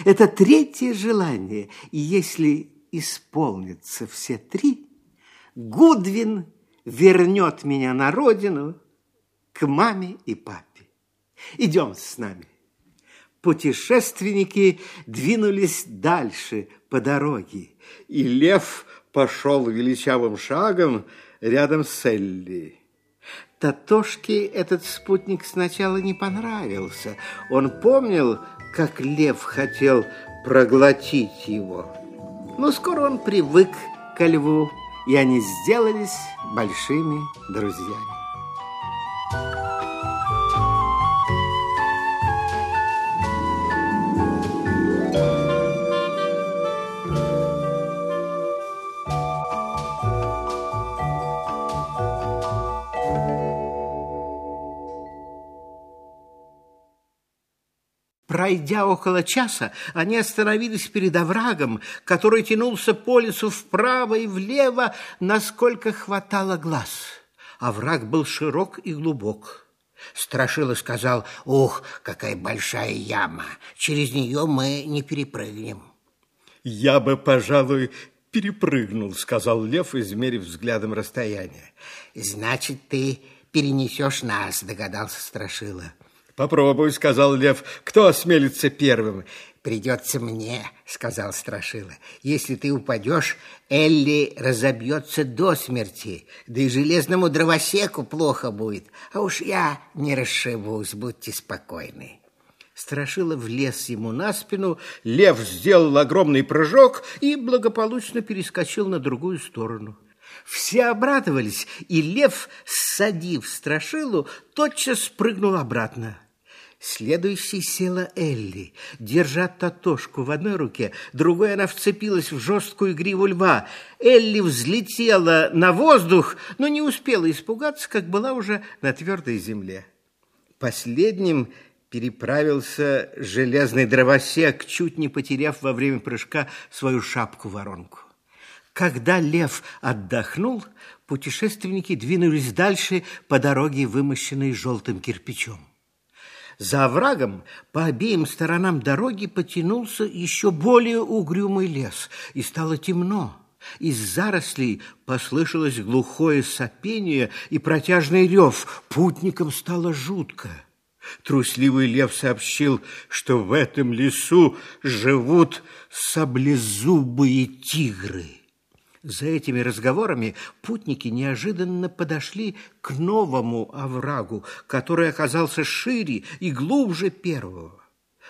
Speaker 2: Это третье желание, и если исполнятся все три, Гудвин вернет меня на родину к маме и папе. Идем с нами. Путешественники двинулись дальше по дороге,
Speaker 4: и лев пошел величавым шагом рядом с Элли.
Speaker 2: Татошке этот спутник сначала не понравился. Он помнил, как лев хотел проглотить его. Но скоро он привык ко льву, и они сделались большими друзьями. Пройдя около часа, они остановились перед оврагом, который тянулся по лесу вправо и влево, насколько хватало глаз. Овраг был широк и глубок. Страшила сказал, «Ух, какая большая яма! Через нее мы не перепрыгнем».
Speaker 4: «Я бы, пожалуй, перепрыгнул», — сказал Лев, измерив взглядом расстояние.
Speaker 2: «Значит, ты перенесешь нас», — догадался Страшила.
Speaker 4: Попробуй, сказал Лев. Кто осмелится первым?
Speaker 2: Придется мне, сказал Страшила. Если ты упадешь, Элли разобьется до смерти, да и железному дровосеку плохо будет. А уж я не расшибусь, будьте спокойны. Страшила влез ему на спину, лев сделал огромный прыжок и благополучно перескочил на другую сторону. Все обрадовались, и лев, садив страшилу, тотчас спрыгнул обратно. Следующей села Элли, держа татошку в одной руке, другой она вцепилась в жесткую гриву льва. Элли взлетела на воздух, но не успела испугаться, как была уже на твердой земле. Последним переправился железный дровосек, чуть не потеряв во время прыжка свою шапку-воронку. Когда лев отдохнул, путешественники двинулись дальше по дороге, вымощенной желтым кирпичом. За оврагом по обеим сторонам дороги потянулся еще более угрюмый лес, и стало темно. Из зарослей послышалось глухое сопение и протяжный рев. Путникам стало жутко. Трусливый лев сообщил, что в этом лесу живут саблезубые тигры. За этими разговорами путники неожиданно подошли к новому оврагу, который оказался шире и глубже первого.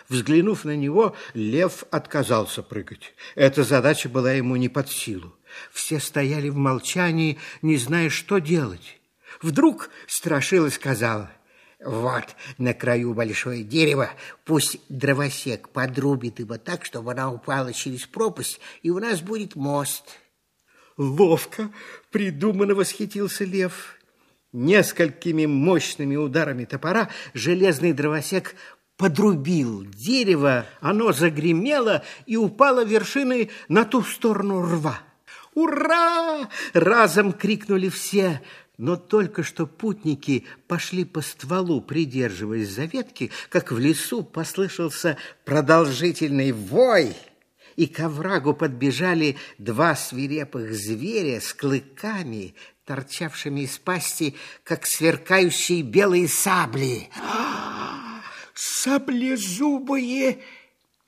Speaker 2: Взглянув на него, лев отказался прыгать. Эта задача была ему не под силу. Все стояли в молчании, не зная, что делать. Вдруг Страшила сказала, «Вот на краю большое дерево, пусть дровосек подрубит его так, чтобы она упала через пропасть, и у нас будет мост».
Speaker 4: Ловко придумано восхитился лев.
Speaker 2: Несколькими мощными ударами топора железный дровосек подрубил дерево, оно загремело и упало вершиной на ту сторону рва. «Ура!» – разом крикнули все, но только что путники пошли по стволу, придерживаясь за ветки, как в лесу послышался продолжительный вой – и к оврагу подбежали два свирепых зверя с клыками, торчавшими из пасти, как сверкающие белые сабли. «Саблезубые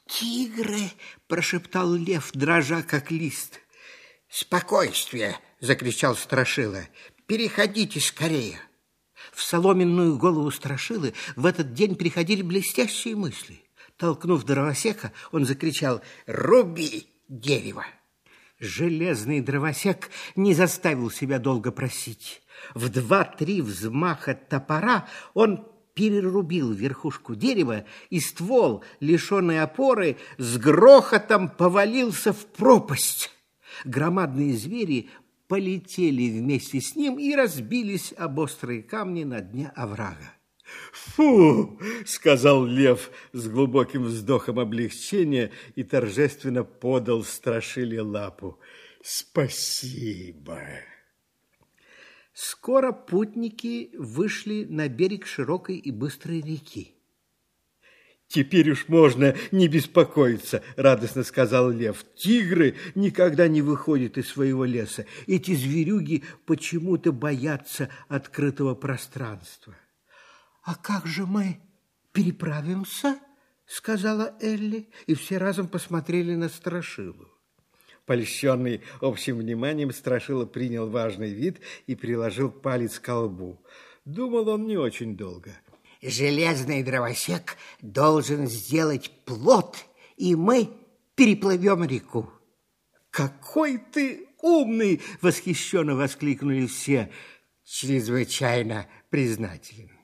Speaker 2: тигры!» – прошептал лев, дрожа, как лист. «Спокойствие!» – закричал Страшила. «Переходите скорее!» В соломенную голову Страшилы в этот день приходили блестящие мысли – Толкнув дровосека, он закричал «Руби дерево!». Железный дровосек не заставил себя долго просить. В два-три взмаха топора он
Speaker 1: перерубил верхушку дерева, и ствол, лишенный опоры, с грохотом повалился в пропасть. Громадные звери полетели вместе с ним и разбились об острые камни на дне оврага.
Speaker 4: «Фу!» — сказал лев с глубоким вздохом облегчения и торжественно подал страшиле лапу. «Спасибо!»
Speaker 1: Скоро путники вышли на берег широкой и быстрой реки.
Speaker 4: «Теперь уж можно не беспокоиться», — радостно сказал лев. «Тигры никогда не выходят из своего леса. Эти зверюги почему-то боятся открытого пространства».
Speaker 1: «А как же мы переправимся?» — сказала Элли, и все разом посмотрели на Страшилу.
Speaker 4: Польщенный общим вниманием, Страшила принял важный вид и приложил палец к колбу. Думал он не очень долго.
Speaker 2: «Железный дровосек должен сделать плот, и мы переплывем реку».
Speaker 1: «Какой ты умный!» — восхищенно воскликнули все.
Speaker 2: «Чрезвычайно признателен».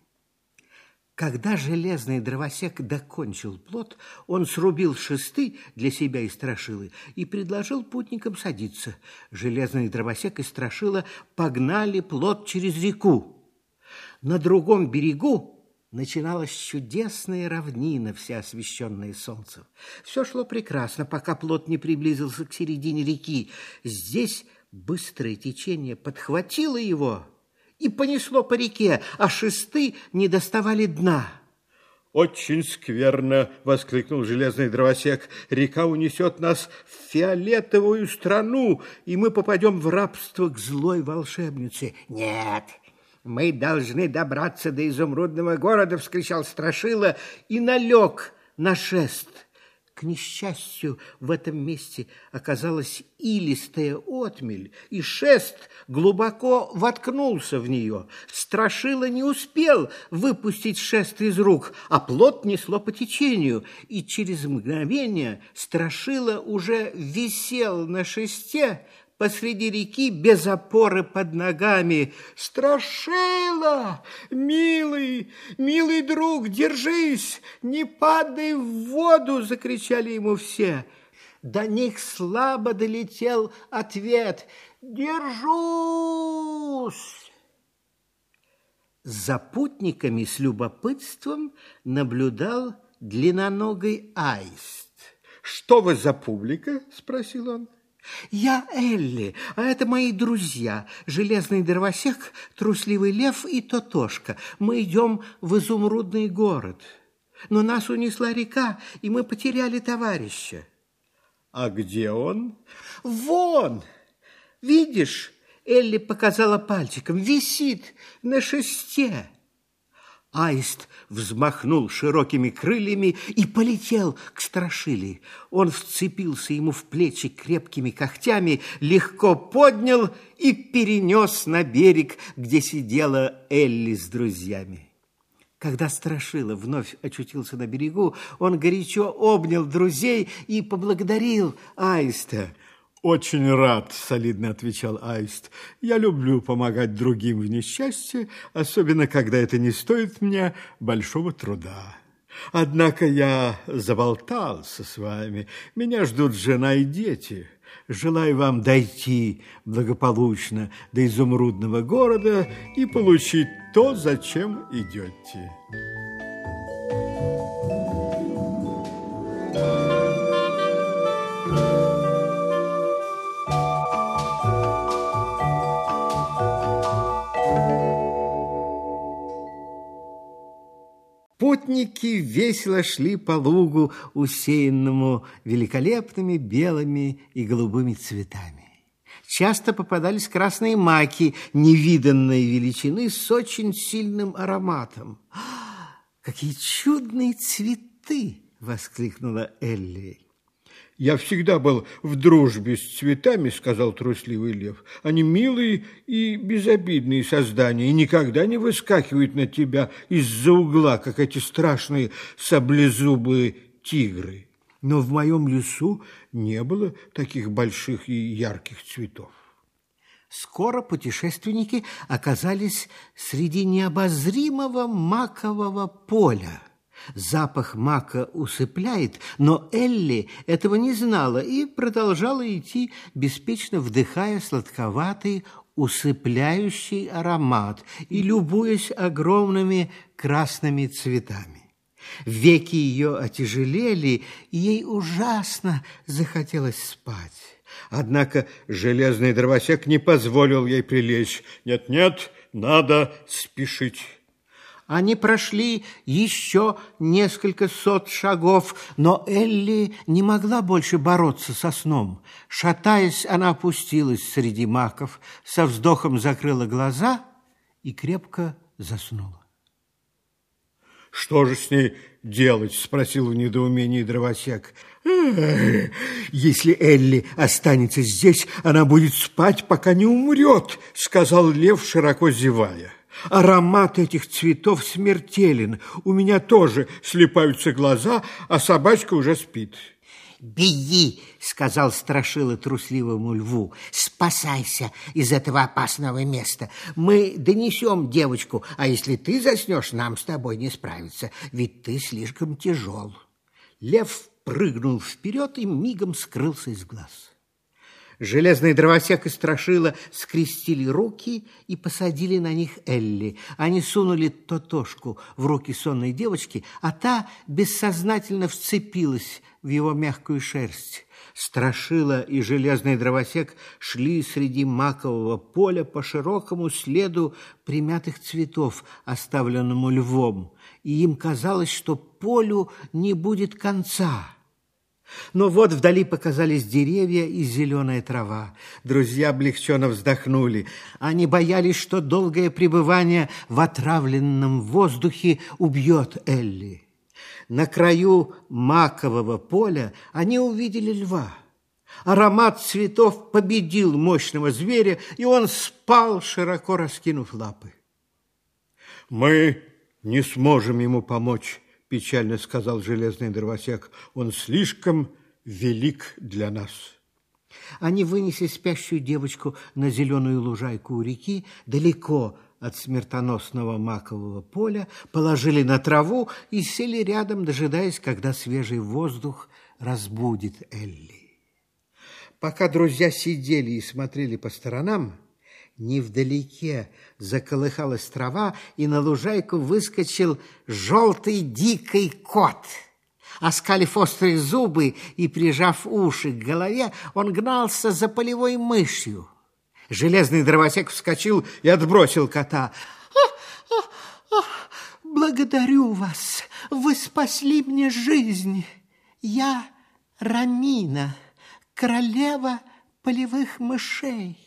Speaker 1: Когда железный дровосек докончил плод, он срубил шесты для себя и страшилы и предложил путникам садиться. Железный дровосек и страшила погнали плод через реку. На другом берегу начиналась чудесная равнина, вся освещенная солнцем. Все шло прекрасно, пока плод не приблизился к середине реки. Здесь быстрое течение подхватило его и понесло по реке, а шесты не доставали дна.
Speaker 4: «Очень скверно!» — воскликнул железный дровосек. «Река унесет нас в фиолетовую страну, и мы попадем в рабство к злой волшебнице».
Speaker 2: «Нет, мы должны добраться до изумрудного города!» — вскричал Страшила и налег на шест.
Speaker 1: К несчастью, в этом месте оказалась илистая отмель, и шест глубоко воткнулся в нее. Страшила не успел выпустить шест из рук, а плот несло по течению, и через мгновение Страшила уже висел на шесте, посреди реки без опоры под ногами. «Страшила! Милый, милый друг, держись! Не падай в воду!» — закричали ему все. До них слабо долетел ответ «Держусь!» За путниками с любопытством наблюдал длинноногий аист.
Speaker 4: «Что вы за публика?» — спросил он.
Speaker 1: Я Элли, а это мои друзья, Железный Дровосек, Трусливый Лев и Тотошка. Мы идем в изумрудный город. Но нас унесла река, и мы потеряли товарища.
Speaker 4: А где он?
Speaker 1: Вон! Видишь, Элли показала пальчиком, висит на шесте. Аист взмахнул широкими крыльями и полетел к страшили. Он вцепился ему в плечи крепкими когтями, легко поднял и перенес на берег, где сидела Элли с друзьями. Когда Страшила вновь очутился на берегу, он горячо обнял друзей и поблагодарил Аиста –
Speaker 4: «Очень рад», — солидно отвечал Аист. «Я люблю помогать другим в несчастье, особенно когда это не стоит мне большого труда. Однако я заболтался с вами. Меня ждут жена и дети. Желаю вам дойти благополучно до изумрудного города и получить то, зачем идете».
Speaker 1: Путники весело шли по лугу, усеянному великолепными белыми и голубыми цветами. Часто попадались красные маки невиданной величины с очень сильным ароматом. «Какие чудные цветы!» — воскликнула Элли.
Speaker 4: «Я всегда был в дружбе с цветами», — сказал трусливый лев. «Они милые и безобидные создания и никогда не выскакивают на тебя из-за угла, как эти страшные саблезубые тигры. Но в моем лесу не было таких больших и ярких цветов».
Speaker 2: Скоро путешественники оказались среди необозримого макового поля. Запах мака усыпляет, но Элли этого не знала и продолжала идти, беспечно вдыхая сладковатый, усыпляющий аромат и любуясь огромными красными цветами. Веки ее отяжелели, и ей ужасно захотелось спать. Однако железный дровосек не позволил ей прилечь. Нет-нет, надо спешить. Они прошли еще несколько сот шагов, но Элли не могла больше бороться со сном. Шатаясь, она опустилась среди маков, со вздохом закрыла глаза и крепко заснула.
Speaker 4: «Что же с ней делать?» – спросил в недоумении дровосек.
Speaker 3: «Если Элли останется здесь, она будет спать, пока не умрет», – сказал лев, широко зевая. Аромат этих цветов смертелен. У меня тоже слепаются глаза, а собачка уже спит.
Speaker 2: «Беги!» — сказал Страшила трусливому льву. «Спасайся из этого опасного места. Мы донесем девочку, а если ты заснешь, нам с тобой не справиться, ведь ты слишком тяжел». Лев прыгнул вперед и мигом скрылся из глаз. Железный дровосек и Страшила скрестили руки и посадили на них Элли. Они сунули Тотошку в руки сонной девочки, а та бессознательно вцепилась в его мягкую шерсть. Страшила и железный дровосек шли среди макового поля по широкому следу примятых цветов, оставленному львом, и им казалось, что полю не будет конца. Но вот вдали показались деревья и зеленая трава. Друзья облегченно вздохнули. Они боялись, что долгое пребывание в отравленном воздухе убьет Элли. На краю макового поля они увидели льва. Аромат цветов победил мощного зверя, и он спал, широко раскинув лапы.
Speaker 4: «Мы не сможем ему помочь», печально сказал железный дровосек. Он слишком велик для нас.
Speaker 2: Они вынесли спящую девочку на зеленую лужайку у реки, далеко от смертоносного макового поля, положили на траву и сели рядом, дожидаясь, когда свежий воздух разбудит Элли. Пока друзья сидели и смотрели по сторонам, Невдалеке заколыхалась трава, и на лужайку выскочил желтый дикий кот. Оскалив острые зубы и прижав уши к голове, он гнался за полевой мышью. Железный дровосек вскочил и отбросил кота. «Благодарю вас! Вы спасли мне жизнь! Я Рамина, королева полевых мышей!»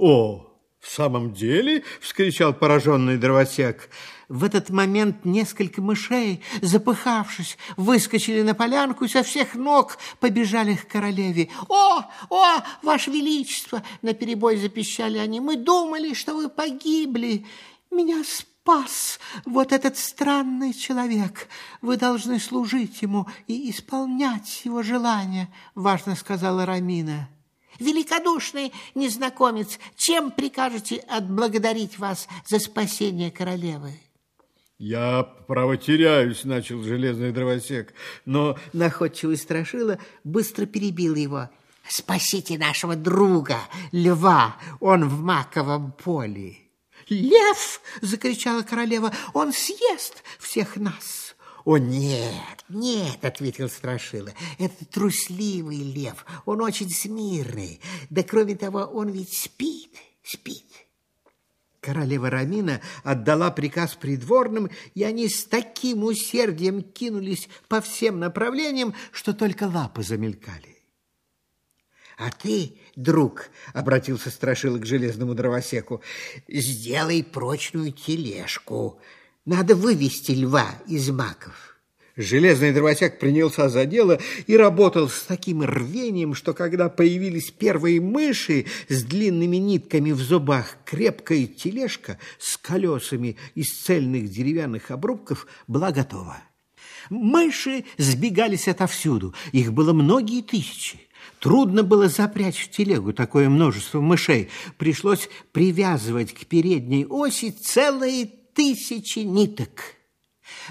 Speaker 4: «О, в самом деле?» – вскричал пораженный дровосек.
Speaker 2: В этот момент несколько мышей, запыхавшись, выскочили на полянку и со всех ног побежали к королеве. «О, о, ваше величество!» – наперебой запищали они. «Мы думали, что вы погибли. Меня спас вот этот странный человек. Вы должны служить ему и исполнять его желания», – важно сказала Рамина великодушный незнакомец, чем прикажете отблагодарить вас за спасение королевы?
Speaker 4: Я, право, теряюсь, начал железный дровосек, но...
Speaker 2: Находчивый Страшила быстро перебил его. Спасите нашего друга, льва, он в маковом поле. «Лев!» — закричала королева. «Он съест всех нас!» «О, нет, нет!» — ответил Страшила. «Это трусливый лев, он очень смирный. Да кроме того, он ведь спит, спит». Королева Рамина отдала приказ придворным, и они с таким усердием кинулись по всем направлениям, что только лапы замелькали. «А ты, друг, — обратился Страшила к железному дровосеку, — сделай прочную тележку, надо вывести льва из маков. Железный дровосек принялся за дело и работал с таким рвением, что когда появились первые мыши с длинными нитками в зубах, крепкая тележка с колесами из цельных деревянных обрубков была готова.
Speaker 1: Мыши сбегались отовсюду, их было многие тысячи. Трудно было запрячь в телегу такое множество мышей. Пришлось привязывать к передней оси целые тысячи ниток.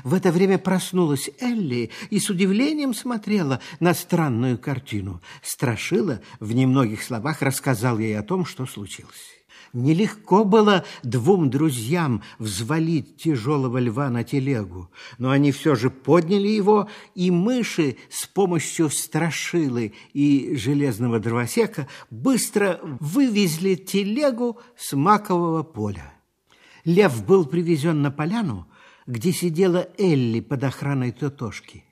Speaker 1: В это время проснулась Элли и с удивлением смотрела на странную картину. Страшила в немногих словах рассказал ей о том, что случилось. Нелегко было двум друзьям взвалить тяжелого льва на телегу, но они все же подняли его, и мыши с помощью страшилы и железного дровосека быстро вывезли телегу с макового поля. Лев был привезен на поляну, где сидела Элли под охраной Тотошки.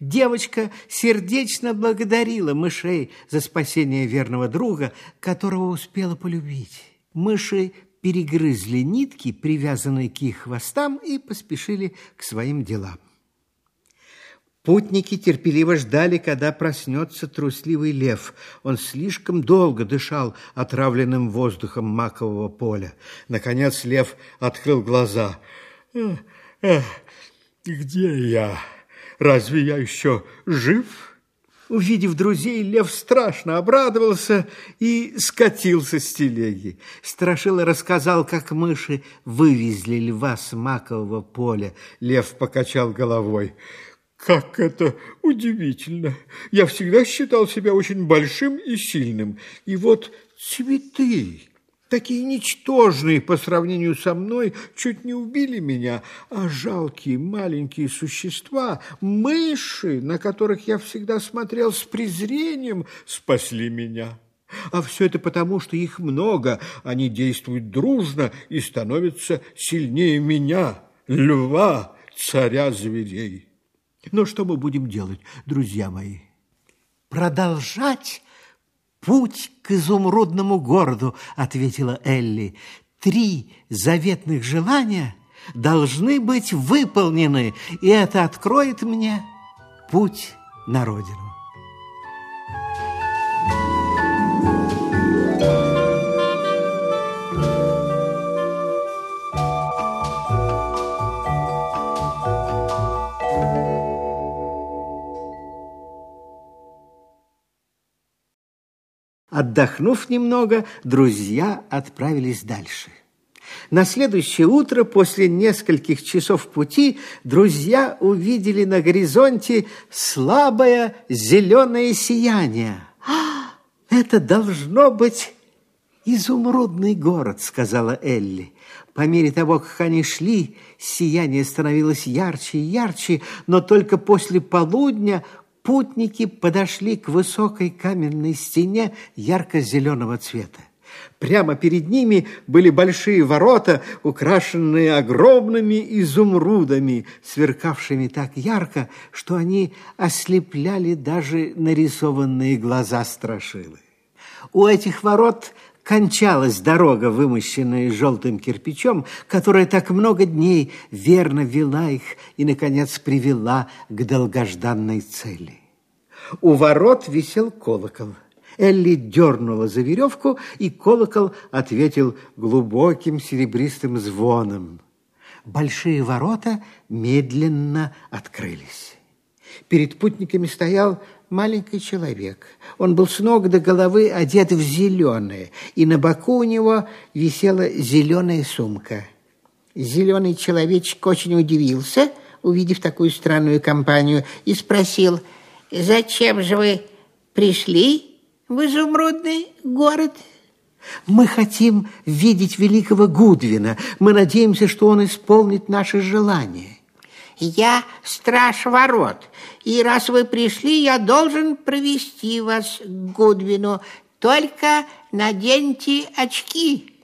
Speaker 1: Девочка сердечно благодарила мышей за спасение верного друга, которого успела полюбить. Мыши перегрызли нитки, привязанные к их хвостам, и поспешили к своим делам. Путники терпеливо ждали, когда проснется трусливый лев. Он слишком долго дышал отравленным воздухом макового поля. Наконец лев открыл глаза. «Эх, эх, где я? Разве я еще жив?» Увидев друзей, лев страшно обрадовался и скатился с телеги. Страшила рассказал, как мыши вывезли льва с макового поля. Лев покачал головой. Как это удивительно! Я всегда считал себя очень большим и сильным. И вот цветы такие ничтожные по сравнению со мной, чуть не убили меня, а жалкие маленькие существа, мыши, на которых я всегда смотрел с презрением, спасли меня. А все это потому, что их много, они действуют дружно и становятся сильнее меня, льва, царя зверей. Но что мы будем делать, друзья мои? Продолжать «Путь к изумрудному городу», — ответила Элли. «Три заветных желания должны быть выполнены, и это откроет мне путь на родину». Отдохнув немного, друзья отправились дальше. На следующее утро, после нескольких часов пути, друзья увидели на горизонте слабое зеленое сияние. «А, «Это должно быть изумрудный город», — сказала Элли. По мере того, как они шли, сияние становилось ярче и ярче, но только после полудня путники подошли к высокой каменной стене ярко-зеленого цвета. Прямо перед ними были большие ворота, украшенные огромными изумрудами, сверкавшими так ярко, что они ослепляли даже нарисованные глаза страшилы. У этих ворот кончалась дорога, вымощенная желтым кирпичом, которая так много дней верно вела их и, наконец, привела к долгожданной цели. У ворот висел колокол. Элли дернула за веревку, и колокол ответил глубоким серебристым звоном. Большие ворота медленно открылись. Перед путниками стоял маленький человек. Он был с ног до головы одет в зеленое, и на боку у него висела зеленая сумка. Зеленый человечек очень удивился, увидев такую странную компанию, и спросил, «Зачем же вы пришли в изумрудный город?» Мы хотим видеть великого Гудвина. Мы надеемся, что он исполнит наши желания.
Speaker 5: Я страж ворот, и раз вы пришли, я должен провести вас к Гудвину. Только наденьте очки.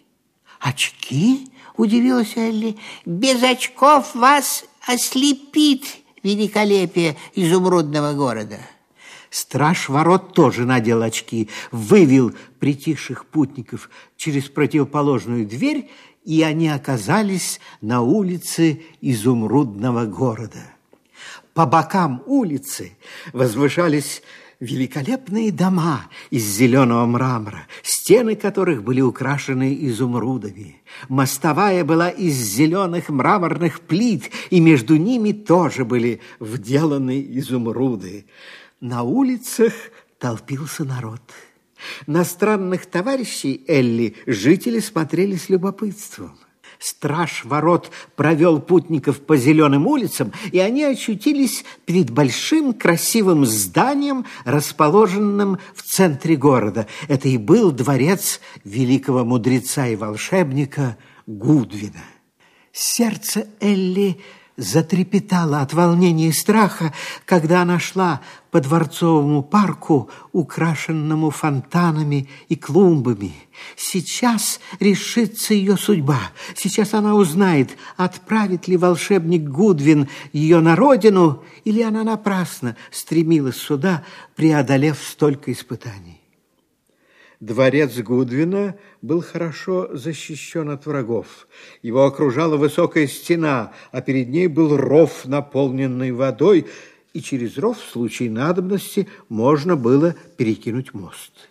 Speaker 1: Очки? Удивилась Элли.
Speaker 5: Без очков вас ослепит великолепие изумрудного города.
Speaker 1: Страж ворот тоже надел очки, вывел притихших путников через противоположную дверь и они оказались на улице изумрудного города. По бокам улицы возвышались великолепные дома из зеленого мрамора, стены которых были украшены изумрудами. Мостовая была из зеленых мраморных плит, и между ними тоже были вделаны изумруды. На улицах толпился народ. На странных товарищей Элли жители смотрели с любопытством. Страж ворот провел путников по зеленым улицам, и они очутились перед большим красивым зданием, расположенным в центре города. Это и был дворец великого мудреца и волшебника Гудвина. Сердце Элли затрепетала от волнения и страха, когда она шла по дворцовому парку, украшенному фонтанами и клумбами. Сейчас решится ее судьба. Сейчас она узнает, отправит ли волшебник Гудвин ее на родину, или она напрасно стремилась сюда, преодолев столько испытаний. Дворец Гудвина был хорошо защищен от врагов. Его окружала высокая стена, а перед ней был ров, наполненный водой, и через ров в случае надобности можно было перекинуть мост.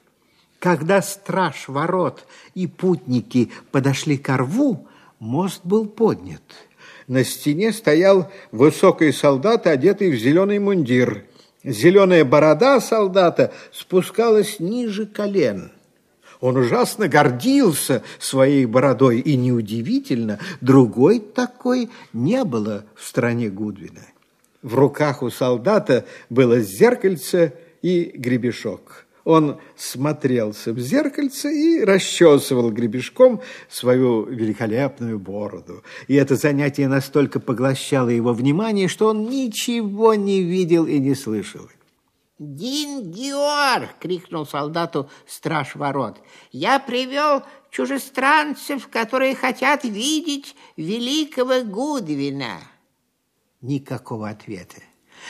Speaker 1: Когда страж ворот и путники подошли к рву, мост был поднят. На стене стоял высокий солдат, одетый в зеленый мундир. Зеленая борода солдата спускалась ниже колен. Он ужасно гордился своей бородой, и неудивительно, другой такой не было в стране Гудвина. В руках у солдата было зеркальце и гребешок. Он смотрелся в зеркальце и расчесывал гребешком свою великолепную бороду. И это занятие настолько поглощало его внимание, что он ничего не видел и не слышал.
Speaker 5: «Дин-Геор!» — крикнул солдату страж ворот. «Я привел чужестранцев, которые хотят видеть великого Гудвина».
Speaker 1: Никакого ответа.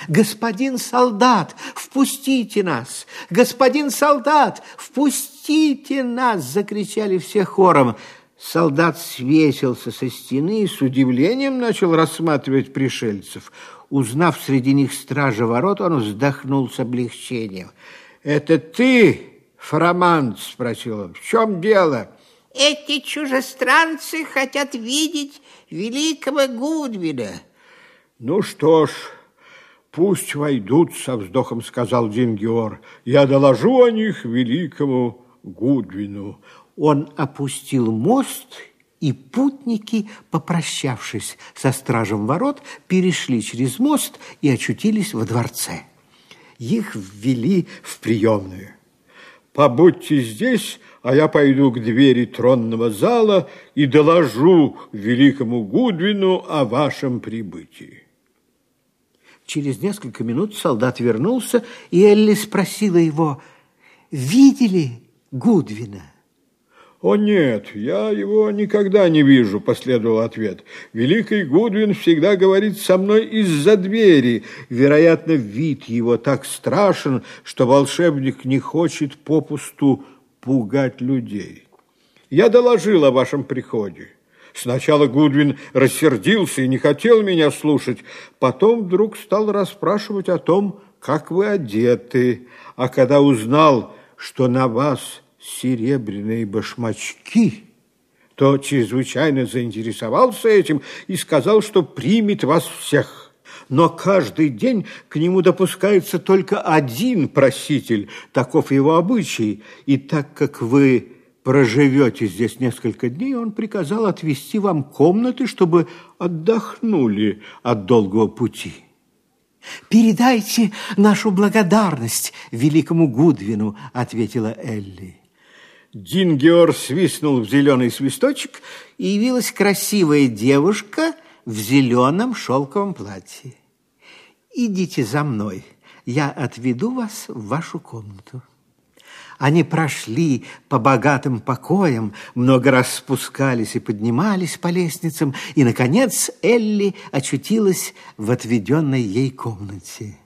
Speaker 1: «Господин солдат, впустите нас! Господин солдат, впустите нас!» Закричали все хором. Солдат свесился со стены и с удивлением начал рассматривать пришельцев. Узнав среди них стража ворот, он вздохнул с облегчением. «Это ты, Фарамант?» – спросил он. «В чем дело?»
Speaker 5: «Эти чужестранцы хотят видеть великого Гудвина».
Speaker 4: «Ну что ж, пусть войдут», – со вздохом сказал Дингиор. «Я доложу о них великому Гудвину».
Speaker 1: Он опустил мост и путники, попрощавшись со стражем ворот, перешли через мост и очутились во дворце. Их ввели в приемную.
Speaker 4: «Побудьте здесь, а я пойду к двери тронного зала и доложу великому Гудвину о вашем прибытии».
Speaker 1: Через несколько минут солдат вернулся, и Элли спросила его, «Видели Гудвина?»
Speaker 4: «О нет, я его никогда не вижу», – последовал ответ. «Великий Гудвин всегда говорит со мной из-за двери. Вероятно, вид его так страшен, что волшебник не хочет попусту пугать людей. Я доложил о вашем приходе. Сначала Гудвин рассердился и не хотел меня слушать, потом вдруг стал расспрашивать о том, как вы одеты, а когда узнал, что на вас – серебряные башмачки, то чрезвычайно заинтересовался этим и сказал, что примет вас всех. Но каждый день к нему допускается только один проситель, таков его обычай, и так как вы проживете здесь несколько дней, он приказал отвести вам комнаты, чтобы отдохнули от долгого пути.
Speaker 1: «Передайте нашу благодарность великому Гудвину», — ответила Элли. Дингеор свистнул в зеленый свисточек, и явилась красивая девушка в зеленом шелковом платье. «Идите за мной, я отведу вас в вашу комнату». Они прошли по богатым покоям, много раз спускались и поднимались по лестницам, и, наконец, Элли очутилась в отведенной ей комнате.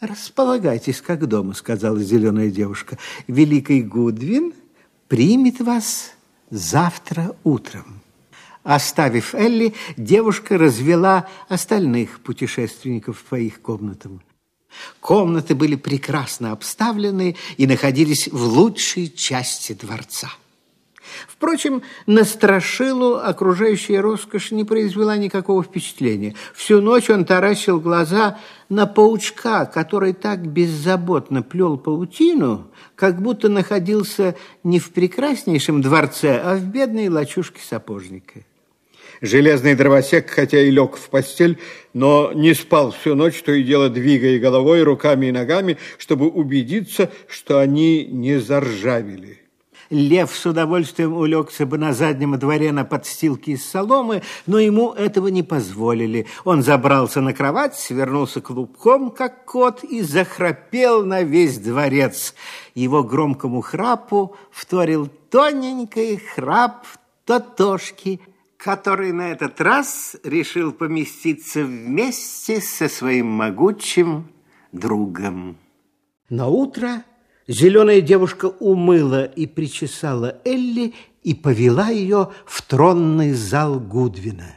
Speaker 1: «Располагайтесь, как дома», — сказала зеленая девушка. «Великий Гудвин примет вас завтра утром». Оставив Элли, девушка развела остальных путешественников по их комнатам. Комнаты были прекрасно обставлены и находились в лучшей части дворца. Впрочем, на Страшилу окружающая роскошь не произвела никакого впечатления. Всю ночь он таращил глаза на паучка, который так беззаботно плел паутину, как будто находился не в прекраснейшем дворце, а в бедной лачушке сапожника.
Speaker 4: Железный дровосек, хотя и лег в постель, но не спал всю ночь, то и дело двигая головой, руками и ногами, чтобы убедиться, что они не заржавели.
Speaker 1: Лев с удовольствием улегся бы на заднем дворе на подстилке из соломы, но ему этого не позволили. Он забрался на кровать, свернулся клубком, как кот, и захрапел на весь дворец. Его громкому храпу вторил тоненький храп Тотошки, который на этот раз решил поместиться вместе со своим могучим другом. На утро зеленая девушка умыла и причесала Элли и повела ее в тронный зал Гудвина.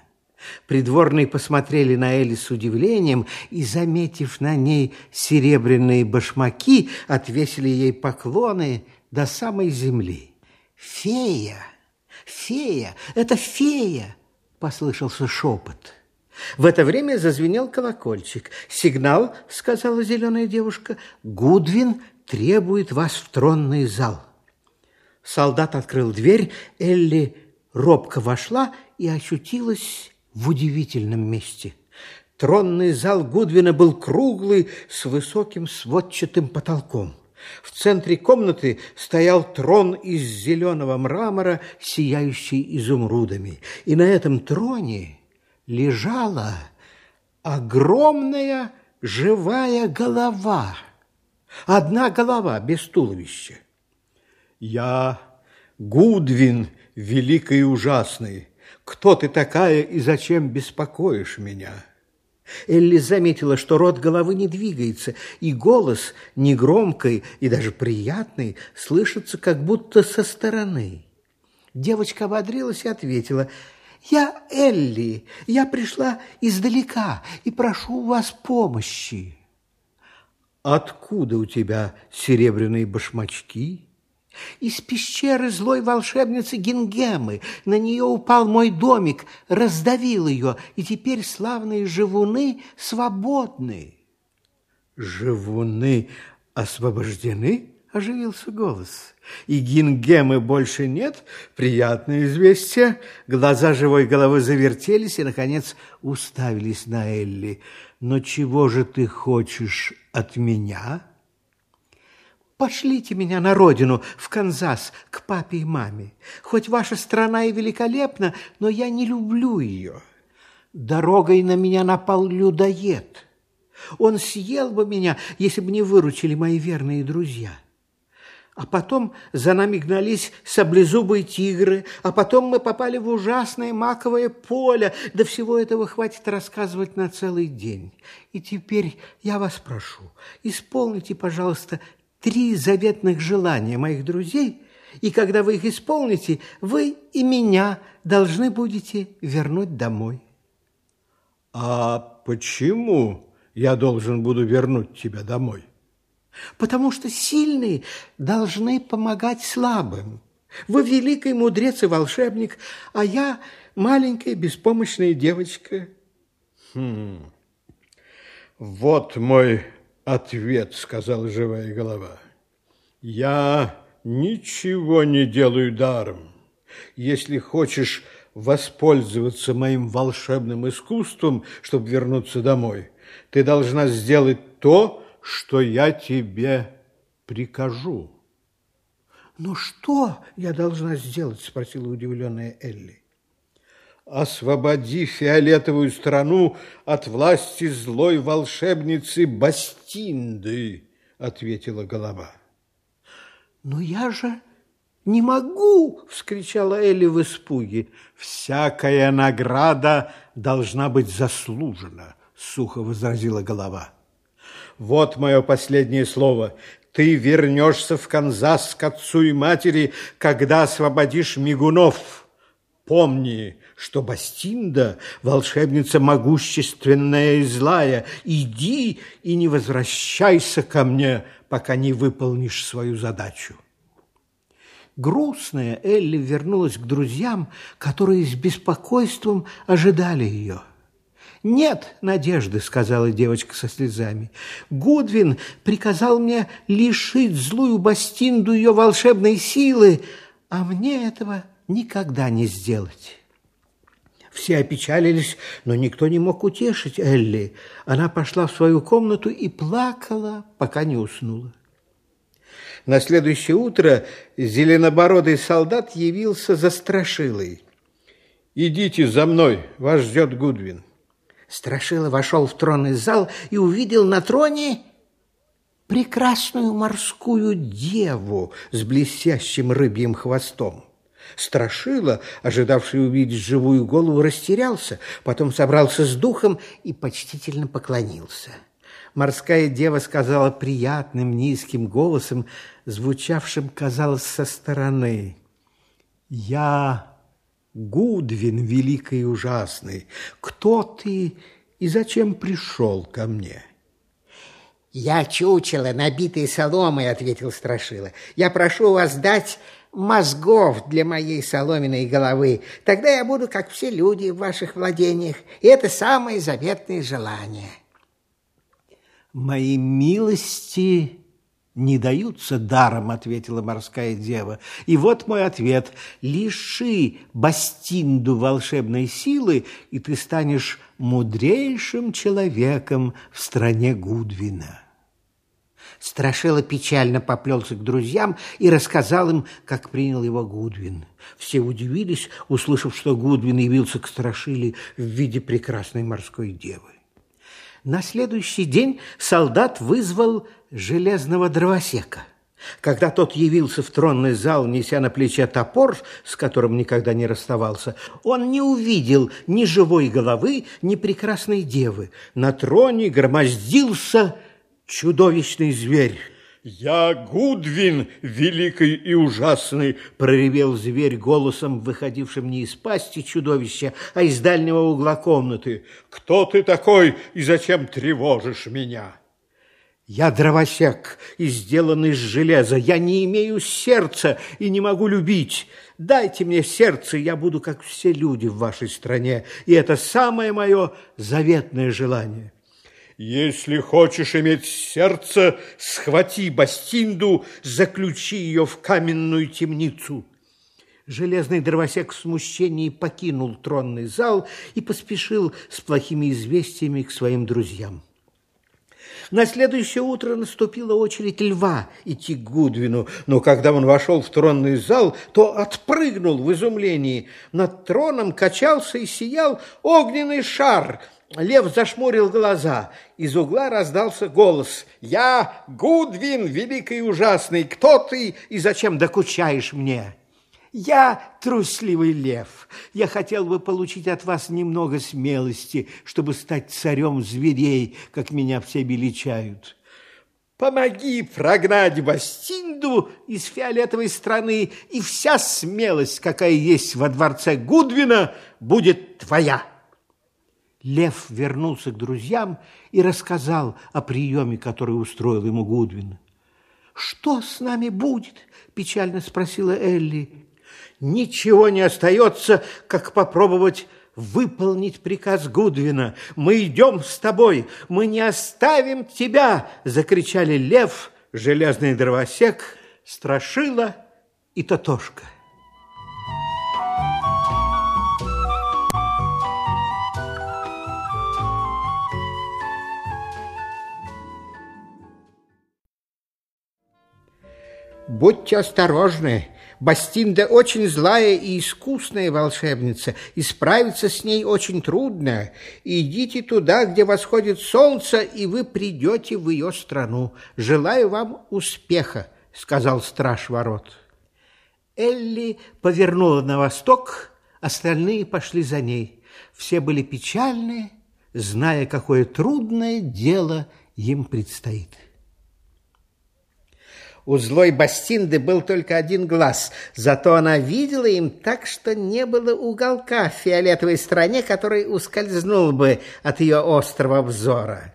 Speaker 1: Придворные посмотрели на Элли с удивлением и, заметив на ней серебряные башмаки, отвесили ей поклоны до самой земли. «Фея!» «Фея! Это фея!» – послышался шепот. В это время зазвенел колокольчик. «Сигнал», – сказала зеленая девушка, – «Гудвин требует вас в тронный зал». Солдат открыл дверь, Элли робко вошла и очутилась в удивительном месте. Тронный зал Гудвина был круглый, с высоким сводчатым потолком. В центре комнаты стоял трон из зеленого мрамора, сияющий изумрудами. И на этом троне лежала огромная живая голова. Одна голова без туловища. «Я Гудвин, великий и ужасный. Кто ты такая и зачем беспокоишь меня?» Элли заметила, что рот головы не двигается, и голос, негромкий и даже приятный, слышится как будто со стороны. Девочка ободрилась и ответила, «Я Элли, я пришла издалека и прошу у вас помощи». «Откуда у тебя серебряные башмачки?» Из пещеры злой волшебницы Гингемы на нее упал мой домик, раздавил ее, и теперь славные живуны свободны. Живуны освобождены? Оживился голос. И Гингемы больше нет? Приятное известие. Глаза живой головы завертелись и, наконец, уставились на Элли. Но чего же ты хочешь от меня? Пошлите меня на родину, в Канзас, к папе и маме. Хоть ваша страна и великолепна, но я не люблю ее. Дорогой на меня напал людоед. Он съел бы меня, если бы не выручили мои верные друзья. А потом за нами гнались саблезубые тигры, а потом мы попали в ужасное маковое поле. До всего этого хватит рассказывать на целый день. И теперь я вас прошу, исполните, пожалуйста, три заветных желания моих друзей, и когда вы их исполните, вы и меня должны будете вернуть домой. А почему я должен буду вернуть тебя домой? Потому что сильные должны помогать слабым. Вы великий мудрец и волшебник, а я маленькая беспомощная девочка. Хм. Вот мой ответ, сказала живая голова. Я ничего не делаю даром. Если хочешь воспользоваться моим волшебным искусством, чтобы вернуться домой, ты должна сделать то, что я тебе прикажу. «Ну что я должна сделать?» – спросила удивленная Элли. «Освободи фиолетовую страну от власти злой волшебницы Бастинды», – ответила голова. «Но я же не могу!» – вскричала Элли в испуге. «Всякая награда должна быть заслужена», – сухо возразила голова. «Вот мое последнее слово. Ты вернешься в Канзас к отцу и матери, когда освободишь мигунов. Помни, что Бастинда – волшебница могущественная и злая. Иди и не возвращайся ко мне, пока не выполнишь свою задачу. Грустная Элли вернулась к друзьям, которые с беспокойством ожидали ее. «Нет надежды», — сказала девочка со слезами. «Гудвин приказал мне лишить злую Бастинду ее волшебной силы, а мне этого никогда не сделать». Все опечалились, но никто не мог утешить Элли. Она пошла в свою комнату и плакала, пока не уснула. На следующее утро зеленобородый солдат явился за Страшилой. «Идите за мной, вас ждет Гудвин». Страшила вошел в тронный зал и увидел на троне прекрасную морскую деву с блестящим рыбьим хвостом. Страшила, ожидавший увидеть живую голову, растерялся, потом собрался с духом и почтительно поклонился. Морская дева сказала приятным низким голосом, звучавшим, казалось, со стороны. «Я Гудвин великий и ужасный, кто ты и зачем пришел ко мне?»
Speaker 5: «Я чучело, набитое соломой», — ответил Страшила. «Я прошу вас дать мозгов для моей соломенной головы. Тогда я буду, как все люди в ваших владениях, и это самое заветное желание».
Speaker 1: «Мои милости не даются даром», — ответила морская дева. «И вот мой ответ. Лиши Бастинду волшебной силы, и ты станешь мудрейшим человеком в стране Гудвина».
Speaker 5: Страшила печально поплелся к друзьям и рассказал им, как принял его Гудвин. Все удивились, услышав, что Гудвин явился к Страшиле в виде прекрасной морской девы. На следующий день солдат вызвал железного дровосека. Когда тот явился в тронный зал, неся на плече топор, с которым никогда не расставался, он не увидел ни живой головы, ни прекрасной девы. На троне громоздился чудовищный зверь.
Speaker 4: «Я Гудвин, великий и ужасный!»
Speaker 1: – проревел зверь голосом, выходившим не из пасти чудовища, а из дальнего угла комнаты.
Speaker 4: «Кто ты такой и зачем тревожишь меня?»
Speaker 1: «Я дровосек и сделан из железа. Я не имею сердца и не могу любить. Дайте мне сердце, я буду, как все люди в вашей стране, и это самое мое заветное желание».
Speaker 4: Если хочешь иметь сердце, схвати Бастинду, заключи ее в каменную темницу.
Speaker 1: Железный дровосек в смущении покинул тронный зал и поспешил с плохими известиями к своим друзьям. На следующее утро наступила очередь льва идти к Гудвину, но когда он вошел в тронный зал, то отпрыгнул в изумлении. Над троном качался и сиял огненный шар – Лев зашмурил глаза. Из угла раздался голос. «Я Гудвин, великий и ужасный. Кто ты и зачем докучаешь мне?» «Я трусливый лев. Я хотел бы получить от вас немного смелости, чтобы стать царем зверей, как меня все величают. Помоги прогнать Бастинду из фиолетовой страны, и вся смелость, какая есть во дворце Гудвина, будет твоя». Лев вернулся к друзьям и рассказал о приеме, который устроил ему Гудвин. «Что с нами будет?» – печально спросила Элли. «Ничего не остается, как попробовать выполнить приказ Гудвина. Мы идем с тобой, мы не оставим тебя!» – закричали Лев, Железный дровосек, Страшила и Татошка.
Speaker 5: Будьте осторожны. Бастинда очень злая и искусная волшебница, и справиться с ней очень трудно. Идите туда, где восходит солнце, и вы придете в ее страну. Желаю вам успеха, сказал страж ворот.
Speaker 1: Элли повернула на восток, остальные пошли за ней. Все были печальны, зная, какое трудное дело им предстоит.
Speaker 5: У злой Бастинды был только один глаз, зато она видела им так, что не было уголка в фиолетовой стране, который ускользнул бы от ее острого взора.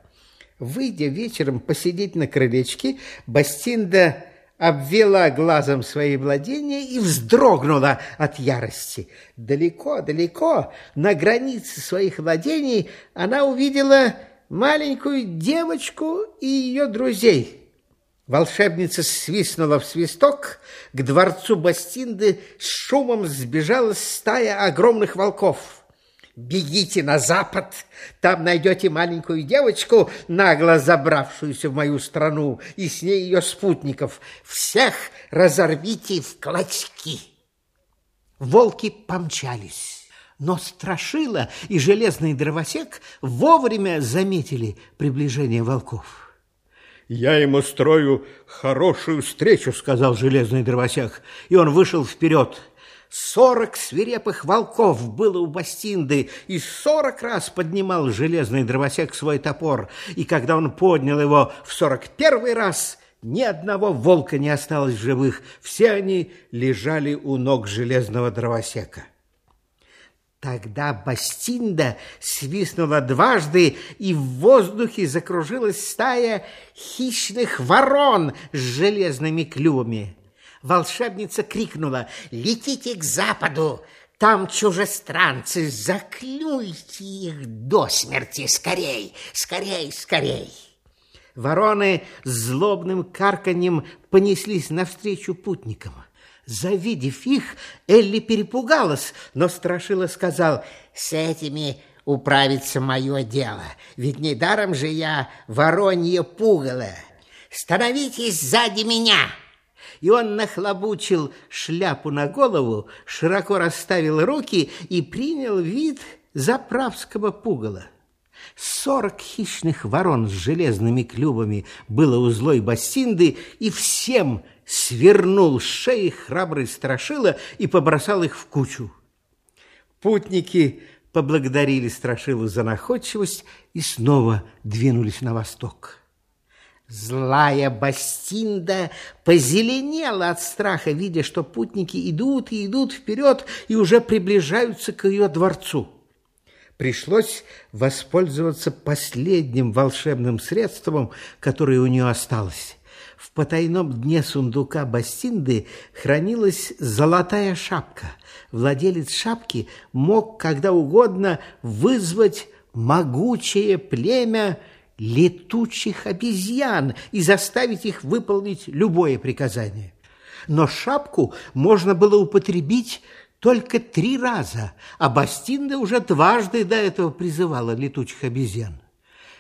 Speaker 5: Выйдя вечером посидеть на крылечке, Бастинда обвела глазом свои владения и вздрогнула от ярости. Далеко-далеко, на границе своих владений, она увидела маленькую девочку и ее друзей. Волшебница свистнула в свисток, к дворцу Бастинды с шумом сбежала стая огромных волков. «Бегите на запад, там найдете маленькую девочку, нагло забравшуюся в мою страну, и с ней ее спутников. Всех разорвите в клочки!» Волки помчались. Но Страшила и железный дровосек вовремя заметили приближение волков.
Speaker 4: «Я ему строю хорошую встречу», —
Speaker 5: сказал железный дровосек, и он вышел вперед. Сорок свирепых волков было у Бастинды, и сорок раз поднимал железный дровосек свой топор, и когда он поднял его в сорок первый раз, ни одного волка не осталось живых, все они лежали у ног железного дровосека. Тогда Бастинда свистнула дважды, и в воздухе закружилась стая хищных ворон с железными клювами. Волшебница крикнула «Летите к западу! Там чужестранцы, заклюйте их до смерти! Скорей, скорей, скорей!» Вороны злобным карканьем понеслись навстречу путникам. Завидев их, Элли перепугалась, но Страшила сказал, «С этими управится мое дело, ведь недаром же я воронье пугало. Становитесь сзади меня!» И он нахлобучил шляпу на голову, широко расставил руки и принял вид заправского пугала. Сорок хищных ворон с железными клювами было у злой Бастинды, и всем – свернул с шеи храбрый страшила и побросал их в кучу. Путники поблагодарили страшилу за находчивость и снова двинулись на восток. Злая Бастинда позеленела от страха, видя, что путники идут и идут вперед и уже приближаются к ее дворцу. Пришлось воспользоваться последним волшебным средством, которое у нее осталось. В потайном дне сундука Бастинды хранилась золотая шапка. Владелец шапки мог когда угодно вызвать могучее племя летучих обезьян и заставить их выполнить любое приказание. Но шапку можно было употребить только три раза, а Бастинда уже дважды до этого призывала летучих обезьян.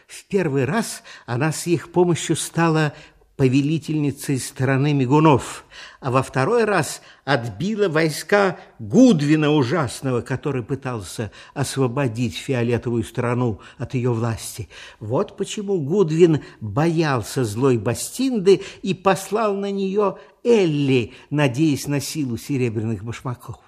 Speaker 5: В первый раз она с их помощью стала повелительницей страны мигунов, а во второй раз отбила войска Гудвина ужасного, который пытался освободить фиолетовую страну от ее власти. Вот почему Гудвин боялся злой Бастинды и послал на нее Элли, надеясь на силу серебряных башмаков.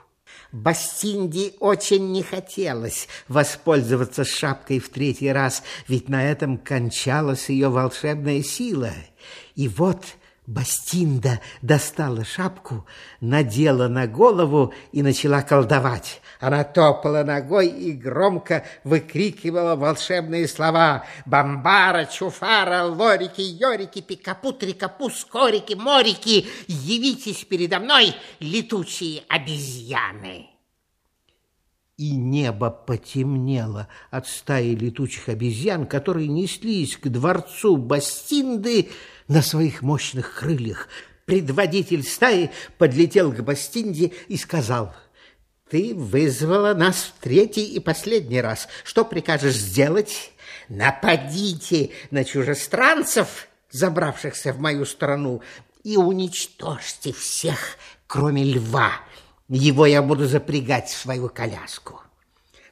Speaker 5: Бастинди очень не хотелось воспользоваться шапкой в третий раз, ведь на этом кончалась ее волшебная сила — и вот Бастинда достала шапку, надела на голову и начала колдовать. Она топала ногой и громко выкрикивала волшебные слова «Бомбара, чуфара, лорики, йорики, пикапу, трикапу, скорики, морики, явитесь передо мной, летучие обезьяны!» И небо потемнело от стаи летучих обезьян, которые неслись к дворцу Бастинды, на своих мощных крыльях. Предводитель стаи подлетел к Бастинде и сказал, «Ты вызвала нас в третий и последний раз. Что прикажешь сделать? Нападите на чужестранцев, забравшихся в мою страну, и уничтожьте всех, кроме льва. Его я буду запрягать в свою коляску».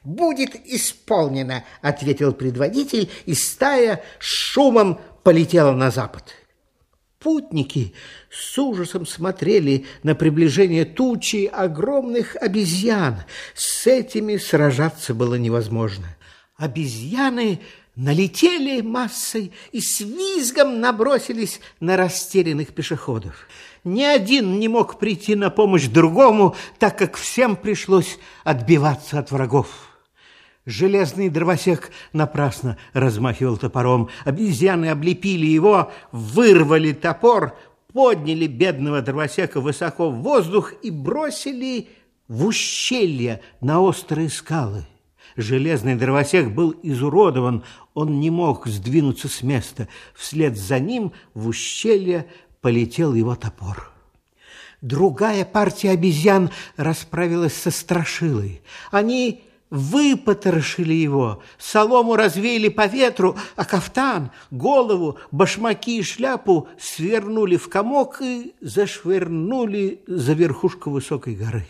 Speaker 5: «Будет исполнено», — ответил предводитель, и стая шумом полетела на запад. Путники с ужасом смотрели на приближение тучи огромных обезьян. С этими сражаться было невозможно. Обезьяны налетели массой и с визгом набросились на растерянных пешеходов. Ни один не мог прийти на помощь другому, так как всем пришлось отбиваться от врагов. Железный дровосек напрасно размахивал топором. Обезьяны облепили его, вырвали топор, подняли бедного дровосека высоко в воздух и бросили в ущелье на острые скалы. Железный дровосек был изуродован, он не мог сдвинуться с места. Вслед за ним в ущелье полетел его топор. Другая партия обезьян расправилась со страшилой. Они выпотрошили его, солому развеяли по ветру, а кафтан, голову, башмаки и шляпу свернули в комок и зашвырнули за верхушку высокой горы.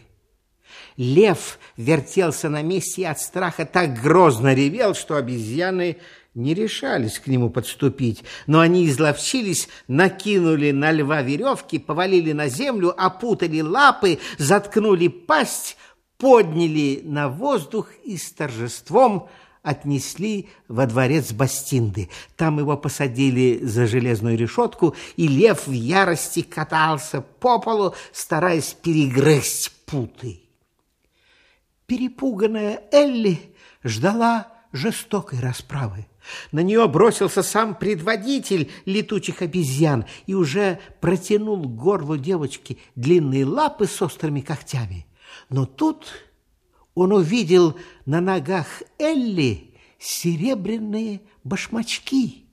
Speaker 5: Лев вертелся на месте и от страха так грозно ревел, что обезьяны не решались к нему подступить, но они изловчились, накинули на льва веревки, повалили на землю, опутали лапы, заткнули пасть, подняли на воздух и с торжеством отнесли во дворец Бастинды. Там его посадили за железную решетку, и лев в ярости катался по полу, стараясь перегрызть путы. Перепуганная Элли ждала жестокой расправы. На нее бросился сам предводитель летучих обезьян и уже протянул к горлу девочки длинные лапы с острыми когтями. Но тут он увидел на ногах Элли серебряные башмачки,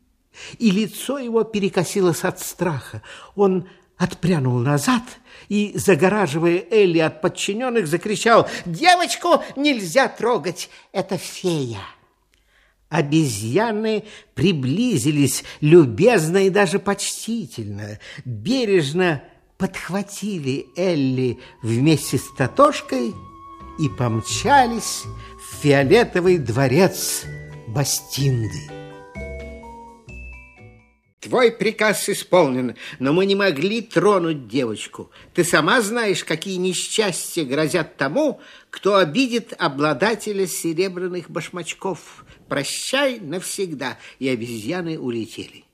Speaker 5: и лицо его перекосилось от страха. Он отпрянул назад и, загораживая Элли от подчиненных, закричал «Девочку нельзя трогать, это фея!» Обезьяны приблизились любезно и даже почтительно, бережно подхватили Элли вместе с Татошкой и помчались в фиолетовый дворец Бастинды.
Speaker 2: Твой приказ исполнен, но мы не могли тронуть девочку. Ты сама знаешь, какие несчастья грозят тому, кто обидит обладателя серебряных башмачков. Прощай навсегда. И обезьяны улетели.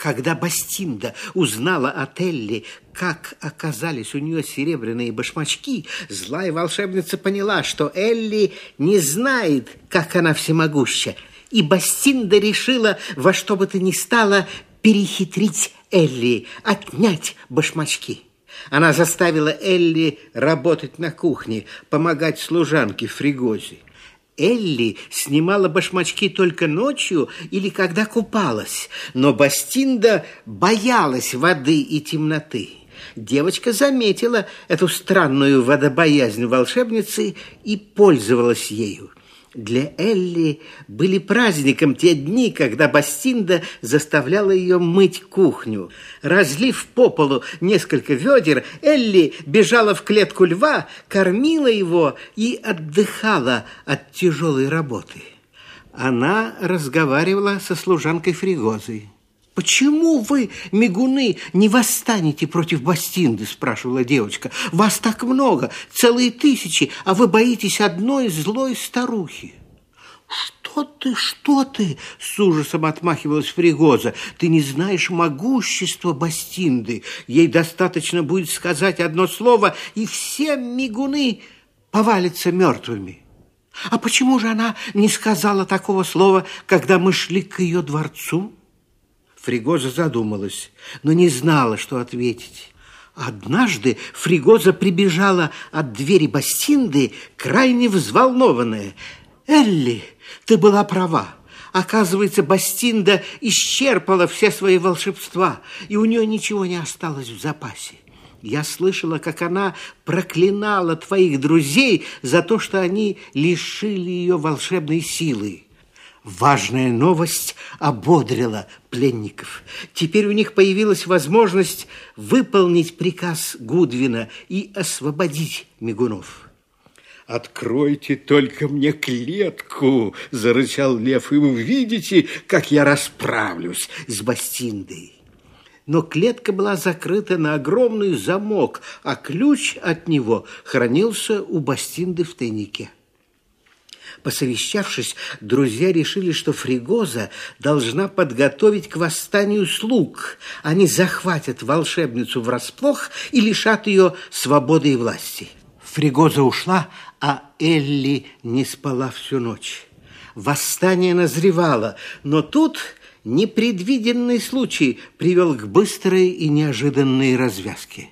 Speaker 2: Когда Бастинда узнала от Элли, как оказались у нее серебряные башмачки, злая волшебница поняла, что Элли не знает, как она всемогуща. И Бастинда решила во что бы то ни стало перехитрить Элли, отнять башмачки. Она заставила Элли работать на кухне, помогать служанке в фригозе. Элли снимала башмачки только ночью или когда купалась, но Бастинда боялась воды и темноты. Девочка заметила эту странную водобоязнь волшебницы и пользовалась ею. Для Элли были праздником те дни, когда Бастинда заставляла ее мыть кухню. Разлив по полу несколько ведер, Элли бежала в клетку льва, кормила его и отдыхала от тяжелой работы. Она разговаривала со служанкой Фригозой. «Почему вы, мигуны, не восстанете против Бастинды?» – спрашивала девочка. «Вас так много, целые тысячи, а вы боитесь одной злой старухи». «Что ты, что ты?» – с ужасом отмахивалась Фригоза. «Ты не знаешь могущества Бастинды. Ей достаточно будет сказать одно слово, и все мигуны повалятся мертвыми». «А почему же она не сказала такого слова, когда мы шли к ее дворцу?» Фригоза задумалась, но не знала, что ответить. Однажды Фригоза прибежала от двери Бастинды, крайне взволнованная. «Элли, ты была права. Оказывается, Бастинда исчерпала все свои волшебства, и у нее ничего не осталось в запасе. Я слышала, как она проклинала твоих друзей за то, что они лишили ее волшебной силы. Важная новость ободрила пленников. Теперь у них появилась возможность выполнить приказ Гудвина и освободить мигунов.
Speaker 4: «Откройте только мне клетку!» – зарычал лев, «и увидите, как я расправлюсь с Бастиндой!»
Speaker 2: Но клетка была закрыта на огромный замок, а ключ от него хранился у Бастинды в тайнике. Посовещавшись, друзья решили, что Фригоза должна подготовить к восстанию слуг. Они захватят волшебницу врасплох и лишат ее свободы и власти. Фригоза ушла, а Элли не спала всю ночь. Восстание назревало, но тут непредвиденный случай привел к быстрой и неожиданной развязке.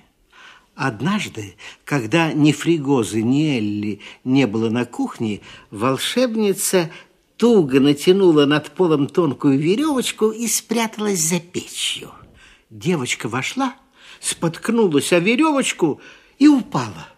Speaker 2: Однажды, когда ни Фригозы, ни Элли не было на кухне, волшебница туго натянула над полом тонкую веревочку и спряталась за печью. Девочка вошла, споткнулась о веревочку и упала.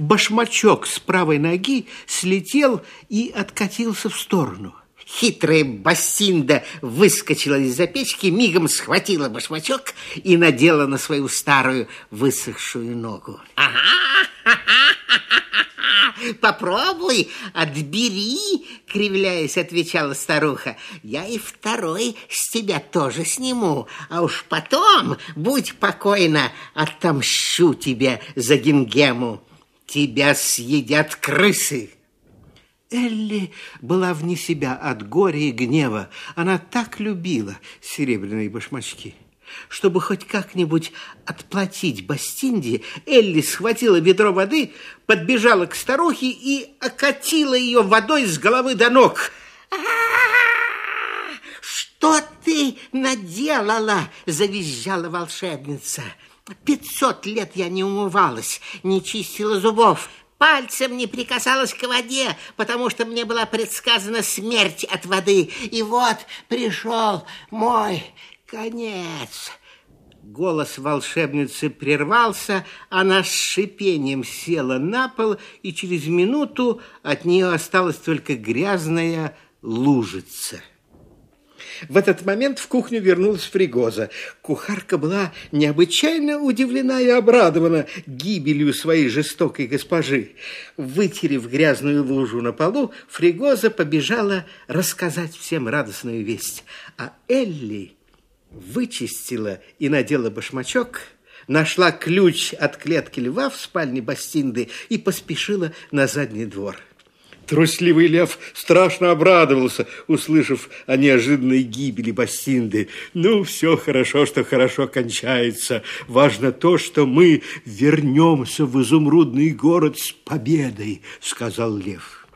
Speaker 2: Башмачок с правой ноги слетел и откатился в сторону. Хитрая Басинда выскочила из-за печки, мигом схватила башмачок и надела на свою старую высохшую ногу. «Ага, попробуй, отбери!» — кривляясь, отвечала старуха. «Я и второй с тебя тоже сниму, а уж потом, будь покойна, отомщу тебе за гингему. Тебя съедят крысы!» Элли была вне себя от горя и гнева. Она так любила серебряные башмачки. Чтобы хоть как-нибудь отплатить Бастинде, Элли схватила ведро воды, подбежала к старухе и окатила ее водой с головы до ног. «Что ты наделала?» – завизжала волшебница. «Пятьсот лет я не умывалась, не чистила зубов, пальцем не прикасалась к воде, потому что мне была предсказана смерть от воды. И вот пришел мой конец. Голос волшебницы прервался, она с шипением села на пол, и через минуту от нее осталась только грязная лужица. В этот момент в кухню вернулась Фригоза. Кухарка была необычайно удивлена и обрадована гибелью своей жестокой госпожи. Вытерев грязную лужу на полу, Фригоза побежала рассказать всем радостную весть. А Элли вычистила и надела башмачок, нашла ключ от клетки льва в спальне Бастинды и поспешила на задний двор.
Speaker 4: Трусливый лев страшно обрадовался, услышав о неожиданной гибели Басинды. «Ну, все хорошо, что хорошо кончается. Важно то, что мы вернемся в изумрудный город с победой», — сказал лев.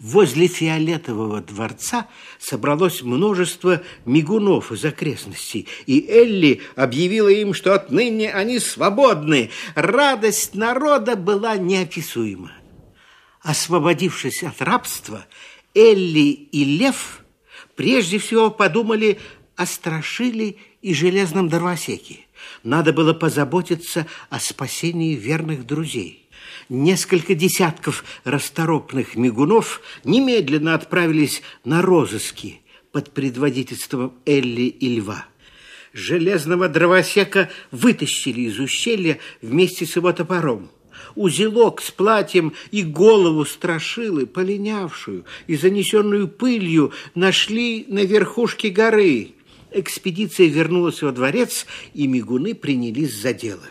Speaker 2: Возле фиолетового дворца собралось множество мигунов из окрестностей, и Элли объявила им, что отныне они свободны. Радость народа была неописуема. Освободившись от рабства, Элли и Лев прежде всего подумали о Страшиле и Железном Дровосеке. Надо было позаботиться о спасении верных друзей. Несколько десятков расторопных мигунов немедленно отправились на розыски под предводительством Элли и Льва. Железного дровосека вытащили из ущелья вместе с его топором узелок с платьем и голову страшилы, полинявшую и занесенную пылью, нашли на верхушке горы. Экспедиция вернулась во дворец, и мигуны принялись за дело.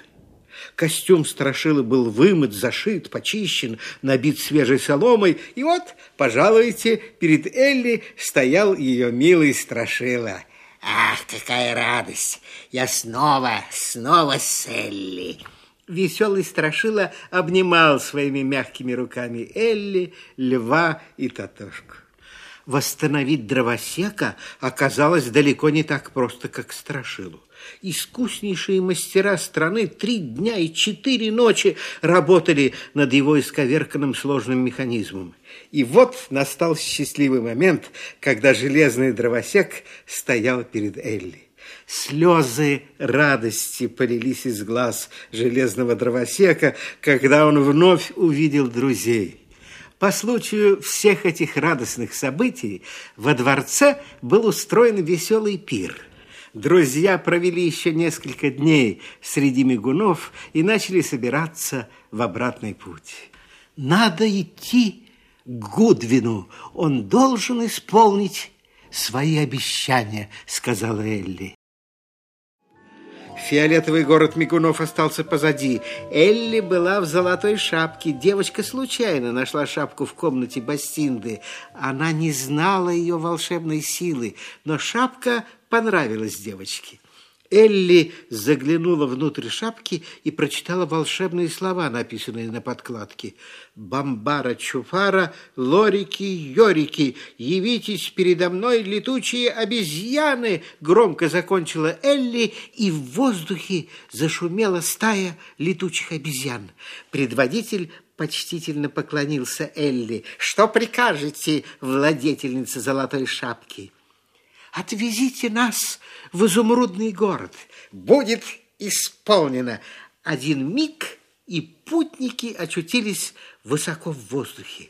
Speaker 2: Костюм страшилы был вымыт, зашит, почищен, набит свежей соломой, и вот, пожалуйте, перед Элли стоял ее милый страшила. Ах, какая радость! Я снова, снова с Элли. Веселый Страшила обнимал своими мягкими руками Элли, Льва и Татошку. Восстановить дровосека оказалось далеко не так просто, как Страшилу. Искуснейшие мастера страны три дня и четыре ночи работали над его исковерканным сложным механизмом. И вот настал счастливый момент, когда железный дровосек стоял перед Элли. Слезы радости полились из глаз железного дровосека, когда он вновь увидел друзей. По случаю всех этих радостных событий во дворце был устроен веселый пир. Друзья провели еще несколько дней среди мигунов и начали собираться в обратный путь. Надо идти к Гудвину, он должен исполнить свои обещания, сказала Элли. Фиолетовый город Мигунов остался позади. Элли была в золотой шапке. Девочка случайно нашла шапку в комнате Бастинды. Она не знала ее волшебной силы, но шапка понравилась девочке. Элли заглянула внутрь шапки и прочитала волшебные слова, написанные на подкладке. «Бамбара Чуфара, лорики, йорики, явитесь передо мной, летучие обезьяны!» Громко закончила Элли, и в воздухе зашумела стая летучих обезьян. Предводитель почтительно поклонился Элли. «Что прикажете, владетельница золотой шапки?» «Отвезите нас в изумрудный город. Будет исполнено. Один миг, и путники очутились высоко в воздухе.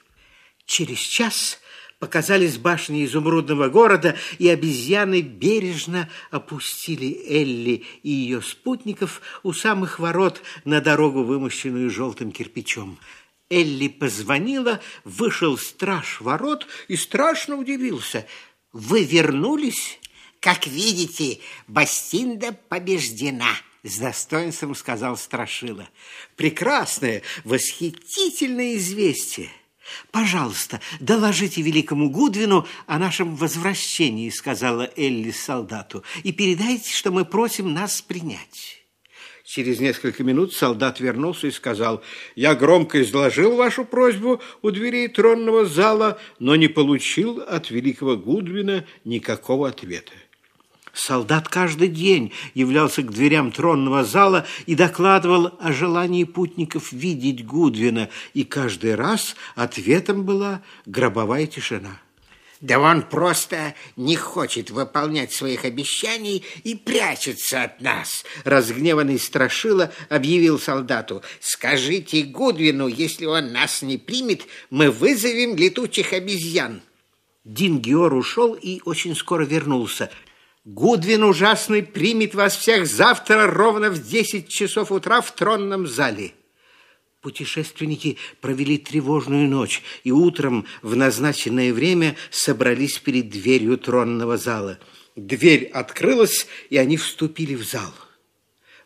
Speaker 2: Через час показались башни изумрудного города, и обезьяны бережно опустили Элли и ее спутников у самых ворот на дорогу, вымощенную желтым кирпичом. Элли позвонила, вышел страж ворот и страшно удивился. «Вы вернулись?» Как видите, Бастинда побеждена, с достоинством сказал Страшила. Прекрасное, восхитительное известие. «Пожалуйста, доложите великому Гудвину о нашем возвращении», сказала Элли солдату, «и передайте, что мы просим нас принять».
Speaker 4: Через несколько минут солдат вернулся и сказал, «Я громко изложил вашу просьбу у дверей тронного зала, но не получил от великого Гудвина никакого ответа».
Speaker 2: Солдат каждый день являлся к дверям тронного зала и докладывал о желании путников видеть Гудвина, и каждый раз ответом была гробовая тишина.
Speaker 3: Да он просто не хочет выполнять своих обещаний и прячется от нас. Разгневанный Страшила объявил солдату. Скажите Гудвину, если он нас не примет, мы вызовем летучих обезьян.
Speaker 2: Дин Геор ушел и очень скоро вернулся. Гудвин ужасный примет вас всех завтра ровно в десять часов утра в тронном зале. Путешественники провели тревожную ночь и утром в назначенное время собрались перед дверью тронного зала. Дверь открылась, и они вступили в зал.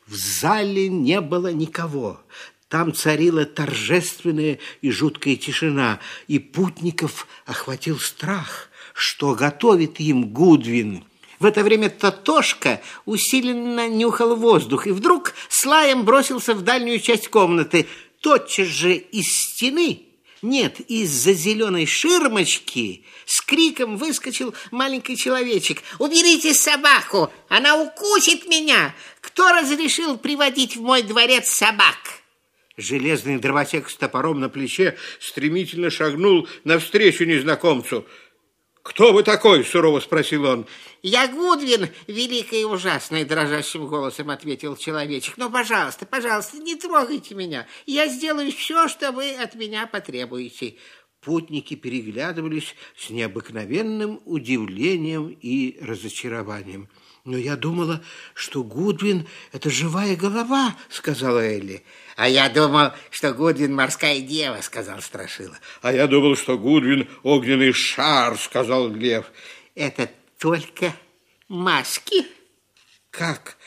Speaker 2: В зале не было никого. Там царила торжественная и жуткая тишина, и путников охватил страх, что готовит им Гудвин – в это время Татошка усиленно нюхал воздух и вдруг слаем бросился в дальнюю часть комнаты. Тотчас же из стены, нет, из-за зеленой ширмочки, с криком выскочил маленький человечек. «Уберите собаку! Она укусит меня! Кто разрешил приводить в мой дворец собак?»
Speaker 4: Железный дровосек с топором на плече стремительно шагнул навстречу незнакомцу – «Кто вы такой?» – сурово спросил он.
Speaker 3: «Я Гудвин!» – великий и ужасный дрожащим голосом ответил человечек. «Но, пожалуйста, пожалуйста, не трогайте меня. Я сделаю все, что вы от меня потребуете».
Speaker 2: Путники переглядывались с необыкновенным удивлением и разочарованием. «Но я думала, что Гудвин – это живая голова», – сказала Элли.
Speaker 3: «А я думал, что Гудвин морская дева», — сказал Страшила.
Speaker 4: «А я думал, что Гудвин огненный шар», — сказал Лев.
Speaker 3: «Это только маски».
Speaker 2: «Как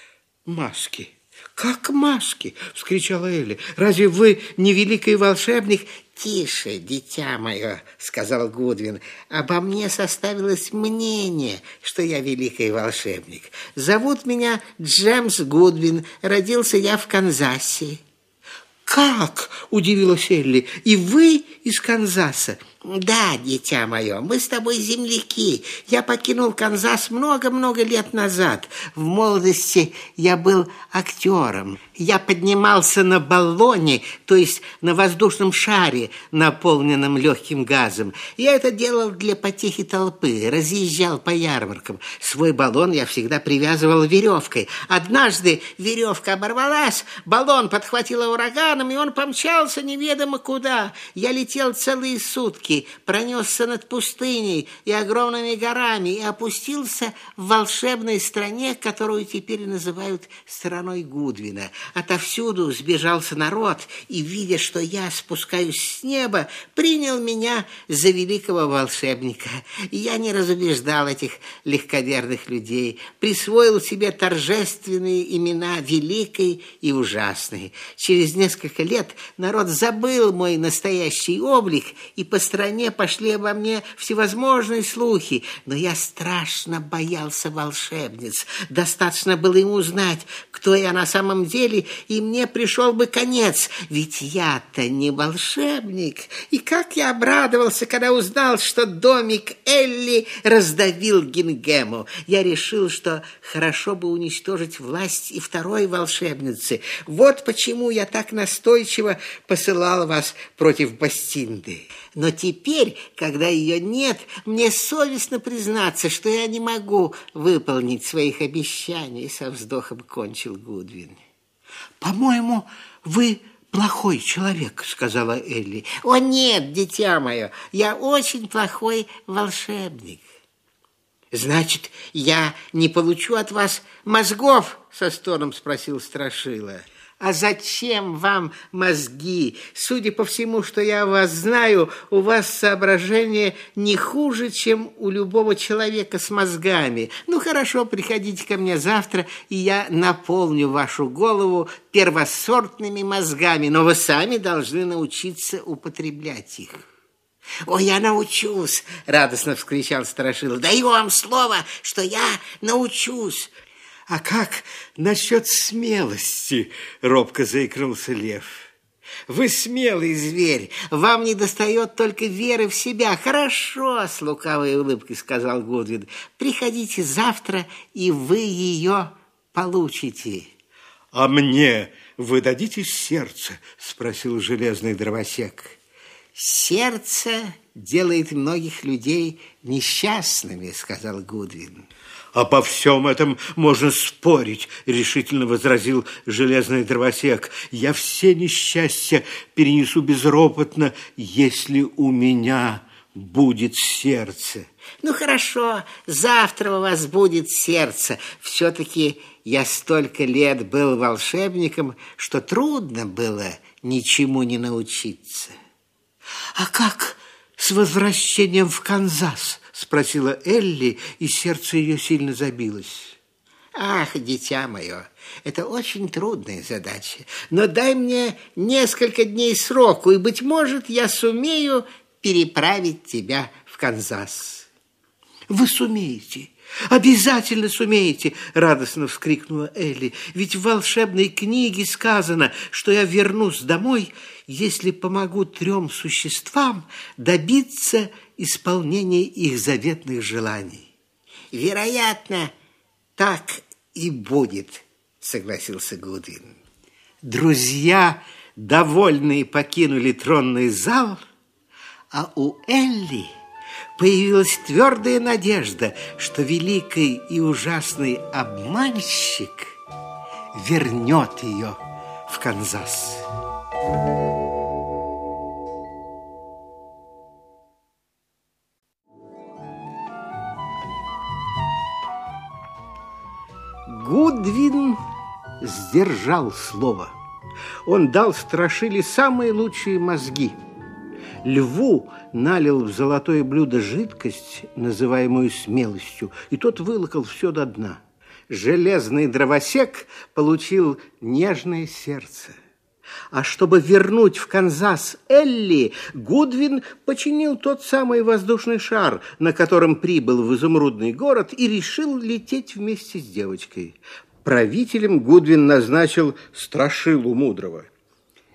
Speaker 2: маски? Как маски?» — вскричала Элли. «Разве вы не великий волшебник?»
Speaker 3: «Тише, дитя мое», — сказал Гудвин. «Обо мне составилось мнение, что я великий волшебник. Зовут меня Джемс Гудвин. Родился я в Канзасе».
Speaker 2: «Как?» – удивилась Элли. «И вы из Канзаса?»
Speaker 3: Да, дитя мое, мы с тобой земляки. Я покинул Канзас много-много лет назад. В молодости я был актером. Я поднимался на баллоне, то есть на воздушном шаре, наполненном легким газом. Я это делал для потехи толпы, разъезжал по ярмаркам. Свой баллон я всегда привязывал веревкой. Однажды веревка оборвалась, баллон подхватило ураганом, и он помчался неведомо куда. Я летел целые сутки
Speaker 2: улыбки пронесся над пустыней и огромными горами и опустился в волшебной стране, которую теперь называют страной Гудвина. Отовсюду сбежался народ, и, видя, что я спускаюсь с неба, принял меня за великого волшебника. Я не разубеждал этих легковерных людей, присвоил себе торжественные имена великой и ужасной. Через несколько лет народ забыл мой настоящий облик, и по стране пошли обо мне всевозможные слухи, но я страшно боялся волшебниц. Достаточно было ему узнать, кто я на самом деле, и мне пришел бы конец, ведь я-то не волшебник. И как я обрадовался, когда узнал, что домик Элли раздавил Гингему. Я решил, что хорошо бы уничтожить власть и второй волшебницы. Вот почему я так настойчиво посылал вас против Бастинды. Но теперь, когда ее нет, мне совестно признаться, что я не могу выполнить своих обещаний, со вздохом кончил Гудвин.
Speaker 5: По-моему, вы плохой человек, сказала Элли.
Speaker 2: О нет, дитя мое, я очень плохой волшебник. Значит, я не получу от вас мозгов? Со стоном спросил Страшила. А зачем вам мозги? Судя по всему, что я вас знаю, у вас соображение не хуже, чем у любого человека с мозгами. Ну, хорошо, приходите ко мне завтра, и я наполню вашу голову первосортными мозгами, но вы сами должны научиться употреблять их. «Ой, я научусь!» — радостно вскричал Страшила. «Даю вам слово, что я научусь!»
Speaker 3: «А как насчет смелости?» — робко заикнулся лев.
Speaker 2: «Вы смелый зверь, вам не достает только веры в себя. Хорошо!» — с лукавой улыбкой сказал Гудвин. «Приходите завтра, и вы ее получите».
Speaker 3: «А мне вы дадите сердце?» — спросил железный дровосек.
Speaker 2: «Сердце делает многих людей несчастными», — сказал Гудвин.
Speaker 3: «Обо всем этом можно спорить», — решительно возразил железный дровосек. «Я все несчастья перенесу безропотно, если у меня будет сердце».
Speaker 2: «Ну, хорошо, завтра у вас будет сердце. Все-таки я столько лет был волшебником, что трудно было ничему не научиться».
Speaker 5: «А как с возвращением в Канзас?» Спросила Элли, и сердце ее сильно забилось.
Speaker 2: Ах, дитя мое, это очень трудная задача, но дай мне несколько дней сроку, и, быть может, я сумею переправить тебя в Канзас.
Speaker 5: Вы сумеете, обязательно сумеете, радостно вскрикнула Элли, ведь в волшебной книге сказано, что я вернусь домой, если помогу трем существам добиться исполнения их заветных желаний.
Speaker 2: Вероятно, так и будет, согласился Гудвин.
Speaker 5: Друзья, довольные, покинули тронный зал, а у Элли появилась твердая надежда, что великий и ужасный обманщик вернет ее в Канзас. Гудвин сдержал слово. Он дал Страшили самые лучшие мозги. Льву налил в золотое блюдо жидкость, называемую смелостью, и тот вылокал все до дна. Железный дровосек получил нежное сердце. А чтобы вернуть в Канзас Элли, Гудвин починил тот самый воздушный шар, на котором прибыл в изумрудный город и решил лететь вместе с девочкой. Правителем Гудвин назначил Страшилу Мудрого.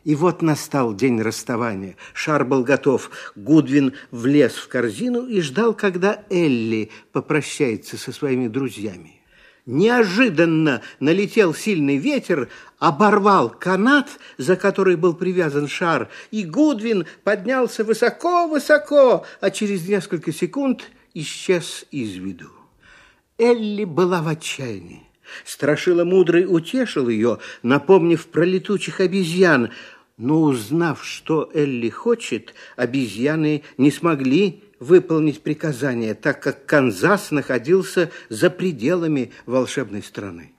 Speaker 5: И вот настал день расставания. Шар был готов. Гудвин влез в корзину и ждал, когда Элли попрощается со своими друзьями. Неожиданно налетел сильный ветер, оборвал канат, за который был привязан шар, и Гудвин поднялся высоко-высоко, а через несколько секунд исчез из виду. Элли была в отчаянии. Страшила мудрый утешил ее, напомнив про летучих обезьян.
Speaker 1: Но узнав, что Элли хочет, обезьяны не смогли выполнить приказание, так как Канзас находился за пределами волшебной страны.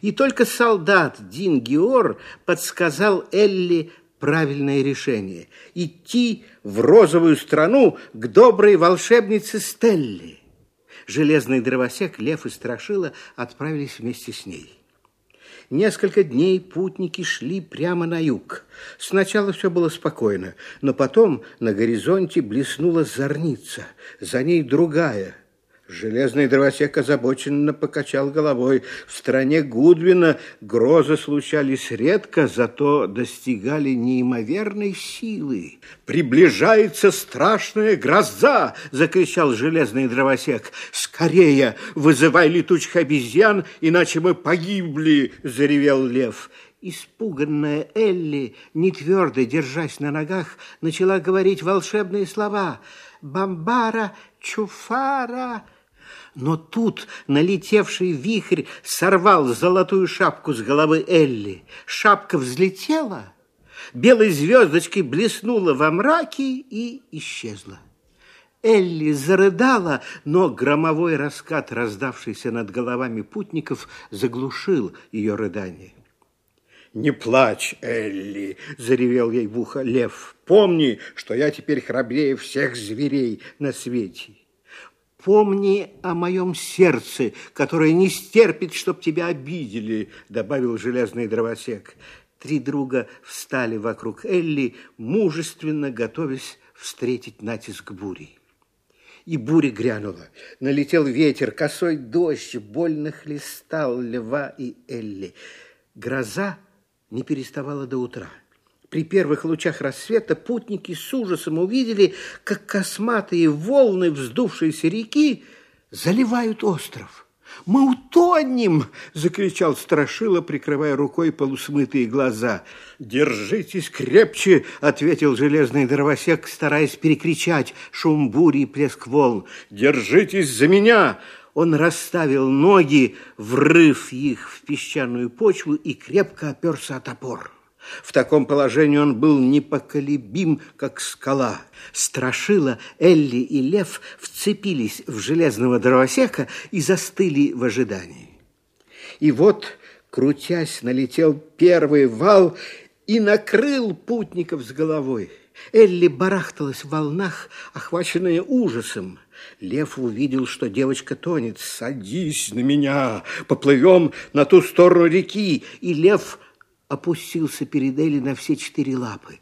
Speaker 1: И только солдат Дин Геор подсказал Элли правильное решение – идти в розовую страну к доброй волшебнице Стелли. Железный дровосек Лев и Страшила отправились вместе с ней. Несколько дней путники шли прямо на юг. Сначала все было спокойно, но потом на горизонте блеснула зорница, за ней другая – Железный дровосек озабоченно покачал головой. В стране Гудвина грозы случались редко, зато достигали неимоверной силы. «Приближается страшная гроза!» — закричал железный дровосек. «Скорее вызывай летучих обезьян, иначе мы погибли!» — заревел лев. Испуганная Элли, не твердо держась на ногах, начала говорить волшебные слова. «Бамбара, чуфара!» Но тут налетевший вихрь сорвал золотую шапку с головы Элли. Шапка взлетела, белой звездочкой блеснула во мраке и исчезла. Элли зарыдала, но громовой раскат, раздавшийся над головами путников, заглушил ее рыдание. «Не плачь, Элли!» – заревел ей в ухо лев. «Помни, что я теперь храбрее всех зверей на свете. «Помни о моем сердце, которое не стерпит, чтоб тебя обидели», добавил железный дровосек. Три друга встали вокруг Элли, мужественно готовясь встретить натиск бури. И буря грянула. Налетел ветер, косой дождь, больно хлестал льва и Элли. Гроза не переставала до утра. При первых лучах рассвета путники с ужасом увидели, как косматые волны вздувшейся реки заливают остров. «Мы утонем!» – закричал Страшила, прикрывая рукой полусмытые глаза. «Держитесь крепче!» – ответил железный дровосек, стараясь перекричать шум бури и плеск волн. «Держитесь за меня!» Он расставил ноги, врыв их в песчаную почву и крепко оперся о топор. В таком положении он был непоколебим, как скала. Страшила, Элли и Лев вцепились в железного дровосека и застыли в ожидании. И вот, крутясь, налетел первый вал и накрыл путников с головой. Элли барахталась в волнах, охваченная ужасом. Лев увидел, что девочка тонет. «Садись на меня, поплывем на ту сторону реки!» И лев опустился перед Элли на все четыре лапы.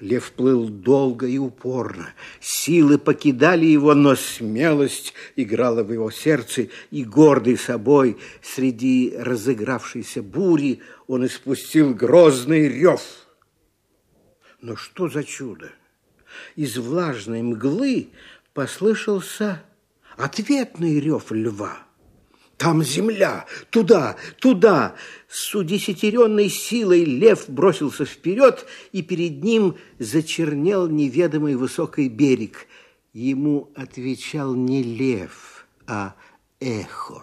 Speaker 1: Лев плыл долго и упорно. Силы покидали его, но смелость играла в его сердце, и гордый собой среди разыгравшейся бури он испустил грозный рев. Но что за чудо? Из влажной мглы послышался ответный рев льва. Там земля, туда, туда. С удесятеренной силой лев бросился вперед, и перед ним зачернел неведомый высокий берег. Ему отвечал не лев, а эхо.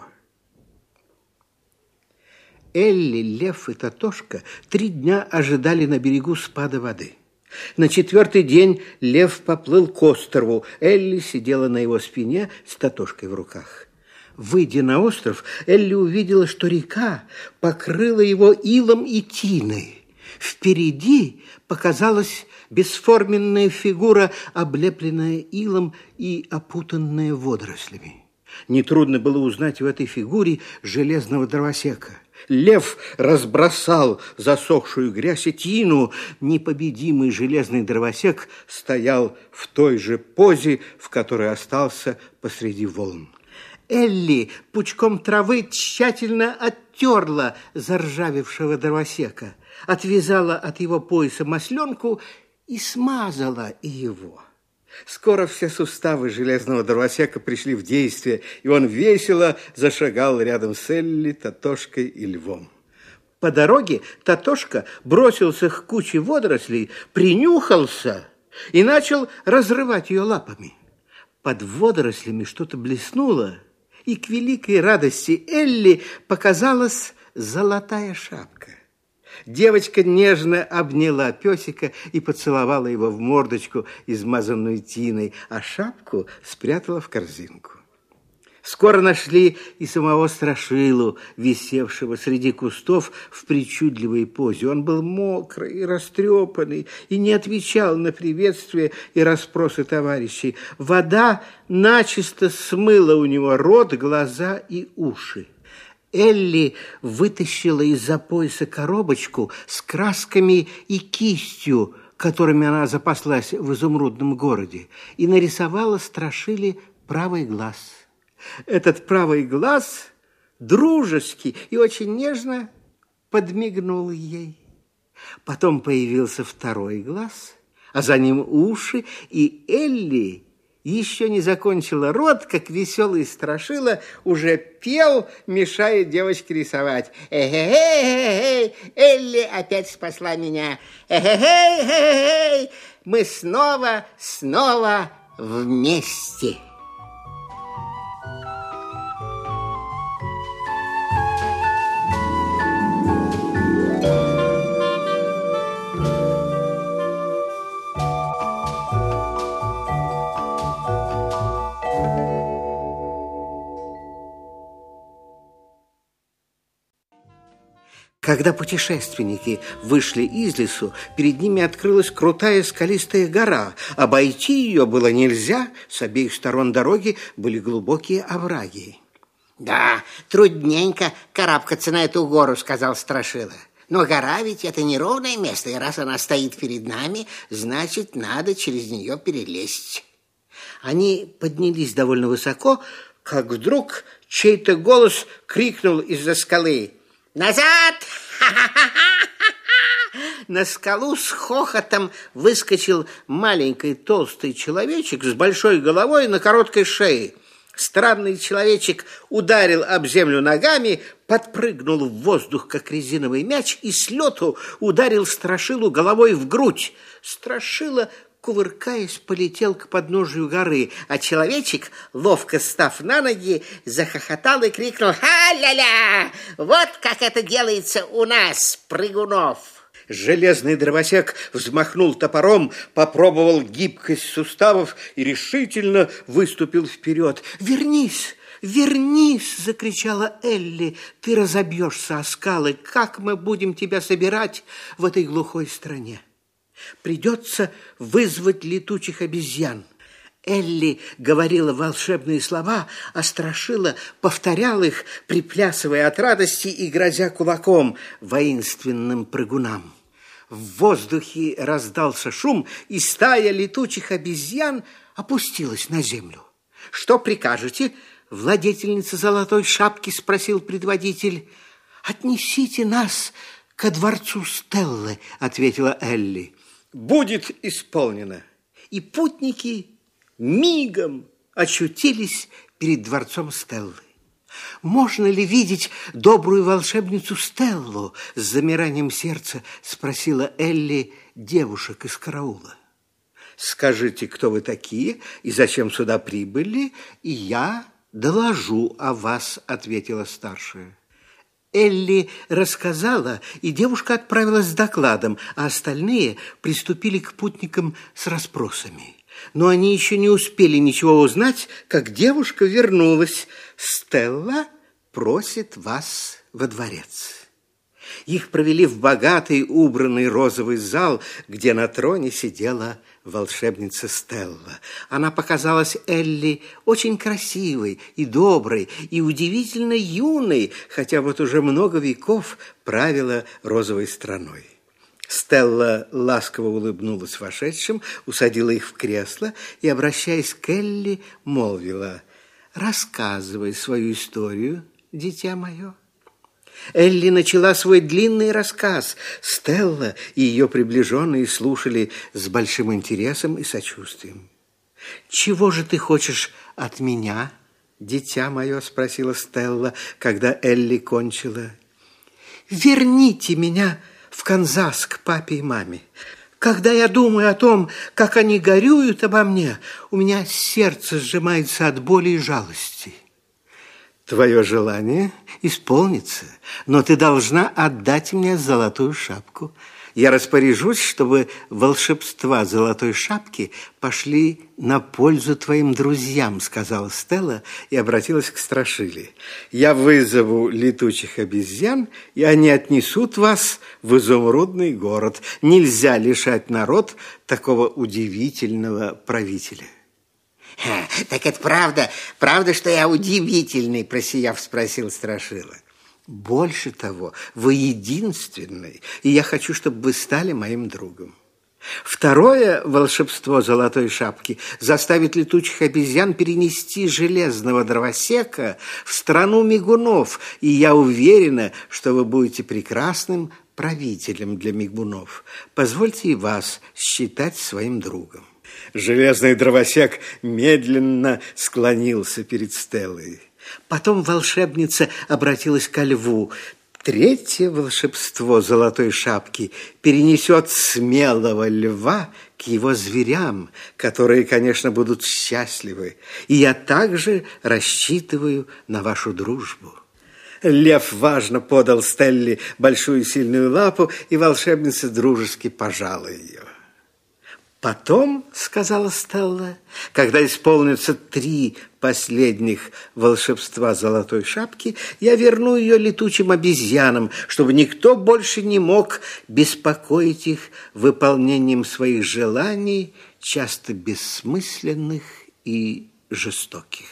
Speaker 1: Элли, Лев и Татошка три дня ожидали на берегу спада воды. На четвертый день Лев поплыл к острову. Элли сидела на его спине с Татошкой в руках. Выйдя на остров, Элли увидела, что река покрыла его илом и тиной. Впереди показалась бесформенная фигура, облепленная илом и опутанная водорослями. Нетрудно было узнать в этой фигуре железного дровосека. Лев разбросал засохшую грязь и тину. Непобедимый железный дровосек стоял в той же позе, в которой остался посреди волн. Элли пучком травы тщательно оттерла заржавевшего дровосека, отвязала от его пояса масленку и смазала его. Скоро все суставы железного дровосека пришли в действие, и он весело зашагал рядом с Элли, Татошкой и Львом. По дороге Татошка бросился к куче водорослей, принюхался и начал разрывать ее лапами. Под водорослями что-то блеснуло, и к великой радости Элли показалась золотая шапка. Девочка нежно обняла песика и поцеловала его в мордочку, измазанную тиной, а шапку спрятала в корзинку. Скоро нашли и самого Страшилу, висевшего среди кустов в причудливой позе. Он был мокрый и растрепанный и не отвечал на приветствия и расспросы товарищей. Вода начисто смыла у него рот, глаза и уши. Элли вытащила из-за пояса коробочку с красками и кистью, которыми она запаслась в изумрудном городе, и нарисовала Страшили правый глаз. Этот правый глаз дружески и очень нежно подмигнул ей. Потом появился второй глаз, а за ним уши, и Элли еще не закончила рот, как веселый страшила уже пел, мешая девочке рисовать.
Speaker 2: Эй, Элли опять спасла меня. Эй, мы снова, снова вместе.
Speaker 1: Когда путешественники вышли из лесу, перед ними открылась крутая скалистая гора. Обойти ее было нельзя, с обеих сторон дороги были глубокие овраги.
Speaker 2: «Да, трудненько карабкаться на эту гору», — сказал Страшила. «Но гора ведь это неровное место, и раз она стоит перед нами, значит, надо через нее перелезть».
Speaker 1: Они поднялись довольно высоко, как вдруг чей-то голос крикнул из-за скалы —
Speaker 2: Назад!
Speaker 1: На скалу с хохотом выскочил маленький толстый человечек с большой головой на короткой шее. Странный человечек ударил об землю ногами, подпрыгнул в воздух, как резиновый мяч, и с лету ударил Страшилу головой в грудь. Страшила кувыркаясь, полетел к подножию горы, а человечек, ловко став на ноги, захохотал и крикнул «Ха-ля-ля! Вот как это делается у нас, прыгунов!» Железный дровосек взмахнул топором, попробовал гибкость суставов и решительно выступил вперед. «Вернись! «Вернись!» – закричала Элли. «Ты разобьешься о скалы. Как мы будем тебя собирать в этой глухой стране?» Придется вызвать летучих обезьян. Элли говорила волшебные слова, а Страшила повторял их, приплясывая от радости и грозя кулаком воинственным прыгунам. В воздухе раздался шум, и стая летучих обезьян опустилась на землю. «Что прикажете?» — владетельница золотой шапки спросил предводитель. «Отнесите нас ко дворцу Стеллы», — ответила Элли будет исполнено. И путники мигом очутились перед дворцом Стеллы. «Можно ли видеть добрую волшебницу Стеллу?» С замиранием сердца спросила Элли девушек из караула. «Скажите, кто вы такие и зачем сюда прибыли, и я доложу о вас», ответила старшая. Элли рассказала, и девушка отправилась с докладом, а остальные приступили к путникам с расспросами. Но они еще не успели ничего узнать, как девушка вернулась. «Стелла просит вас во дворец». Их провели в богатый убранный розовый зал, где на троне сидела волшебница Стелла. Она показалась Элли очень красивой и доброй, и удивительно юной, хотя вот уже много веков правила розовой страной. Стелла ласково улыбнулась вошедшим, усадила их в кресло и, обращаясь к Элли, молвила «Рассказывай свою историю, дитя мое». Элли начала свой длинный рассказ. Стелла и ее приближенные слушали с большим интересом и сочувствием. «Чего же ты хочешь от меня, дитя мое?» – спросила Стелла, когда Элли кончила. «Верните меня в Канзас к папе и маме. Когда я думаю о том, как они горюют обо мне, у меня сердце сжимается от боли и жалости». Твое желание исполнится, но ты должна отдать мне золотую шапку. Я распоряжусь, чтобы волшебства золотой шапки пошли на пользу твоим друзьям, сказала Стелла и обратилась к Страшиле. Я вызову летучих обезьян, и они отнесут вас в изумрудный город. Нельзя лишать народ такого удивительного правителя.
Speaker 3: Так это правда, правда, что я удивительный, просияв, спросил Страшила.
Speaker 1: Больше того, вы единственный, и я хочу, чтобы вы стали моим другом. Второе волшебство золотой шапки заставит летучих обезьян перенести железного дровосека в страну мигунов, и я уверена, что вы будете прекрасным правителем для мигунов. Позвольте и вас считать своим другом. Железный дровосек медленно склонился перед Стеллой. Потом волшебница обратилась ко льву. Третье волшебство золотой шапки перенесет смелого льва к его зверям, которые, конечно, будут счастливы. И я также рассчитываю на вашу дружбу. Лев важно подал Стелле большую сильную лапу, и волшебница дружески пожала ее. Потом, сказала Стелла, когда исполнится три последних волшебства золотой шапки, я верну ее летучим обезьянам, чтобы никто больше не мог беспокоить их выполнением своих желаний, часто бессмысленных и жестоких.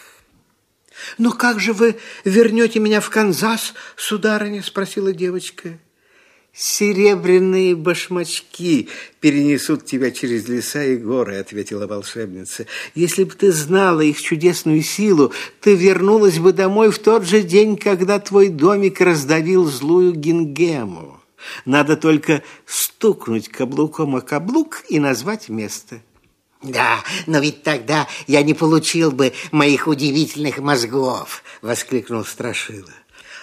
Speaker 1: «Но как же вы вернете меня в Канзас, сударыня?» – спросила девочка. «Серебряные башмачки перенесут тебя через леса и горы», — ответила волшебница. «Если бы ты знала их чудесную силу, ты вернулась бы домой в тот же день, когда твой домик раздавил злую гингему. Надо только стукнуть каблуком о каблук и назвать место».
Speaker 3: «Да, но ведь тогда я не получил бы моих удивительных мозгов!» — воскликнул Страшила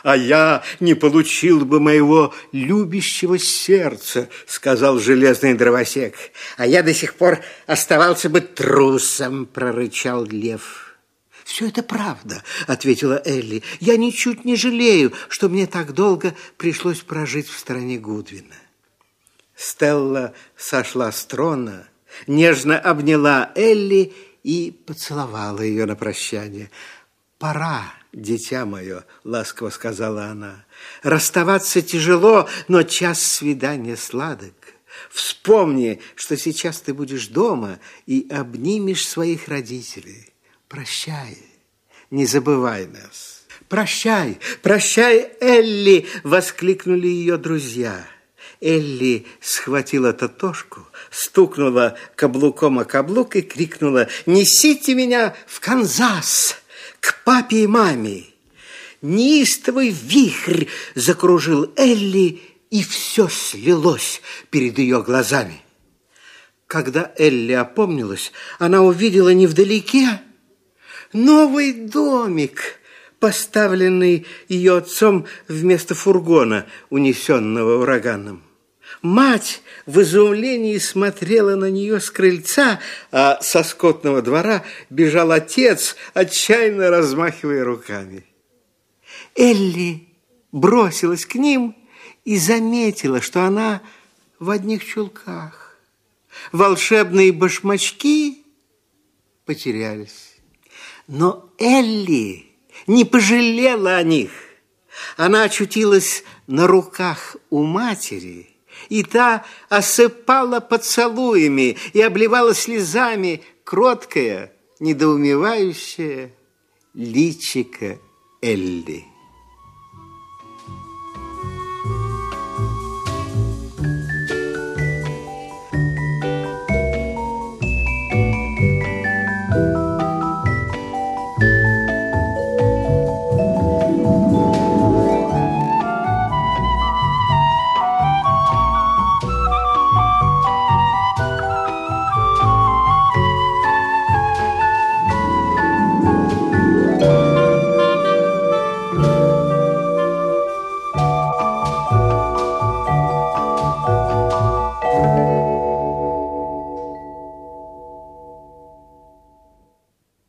Speaker 1: а я не получил бы моего любящего сердца, сказал железный дровосек.
Speaker 3: А я до сих пор оставался бы трусом, прорычал лев.
Speaker 1: «Все это правда», — ответила Элли. «Я ничуть не жалею, что мне так долго пришлось прожить в стране Гудвина». Стелла сошла с трона, нежно обняла Элли и поцеловала ее на прощание. «Пора», «Дитя мое», — ласково сказала она, — «расставаться тяжело, но час свидания сладок. Вспомни, что сейчас ты будешь дома и обнимешь своих родителей. Прощай, не забывай нас». «Прощай, прощай, Элли!» — воскликнули ее друзья. Элли схватила Татошку, стукнула каблуком о каблук и крикнула «Несите меня в Канзас!» К папе и маме. Неистовый вихрь закружил Элли, и все слилось перед ее глазами. Когда Элли опомнилась, она увидела невдалеке новый домик, поставленный ее отцом вместо фургона, унесенного ураганом. Мать в изумлении смотрела на нее с крыльца, а со скотного двора бежал отец, отчаянно размахивая руками. Элли бросилась к ним и заметила, что она в одних чулках. Волшебные башмачки потерялись. Но Элли не пожалела о них. Она очутилась на руках у матери – и та осыпала поцелуями и обливала слезами кроткая, недоумевающая личика Элли.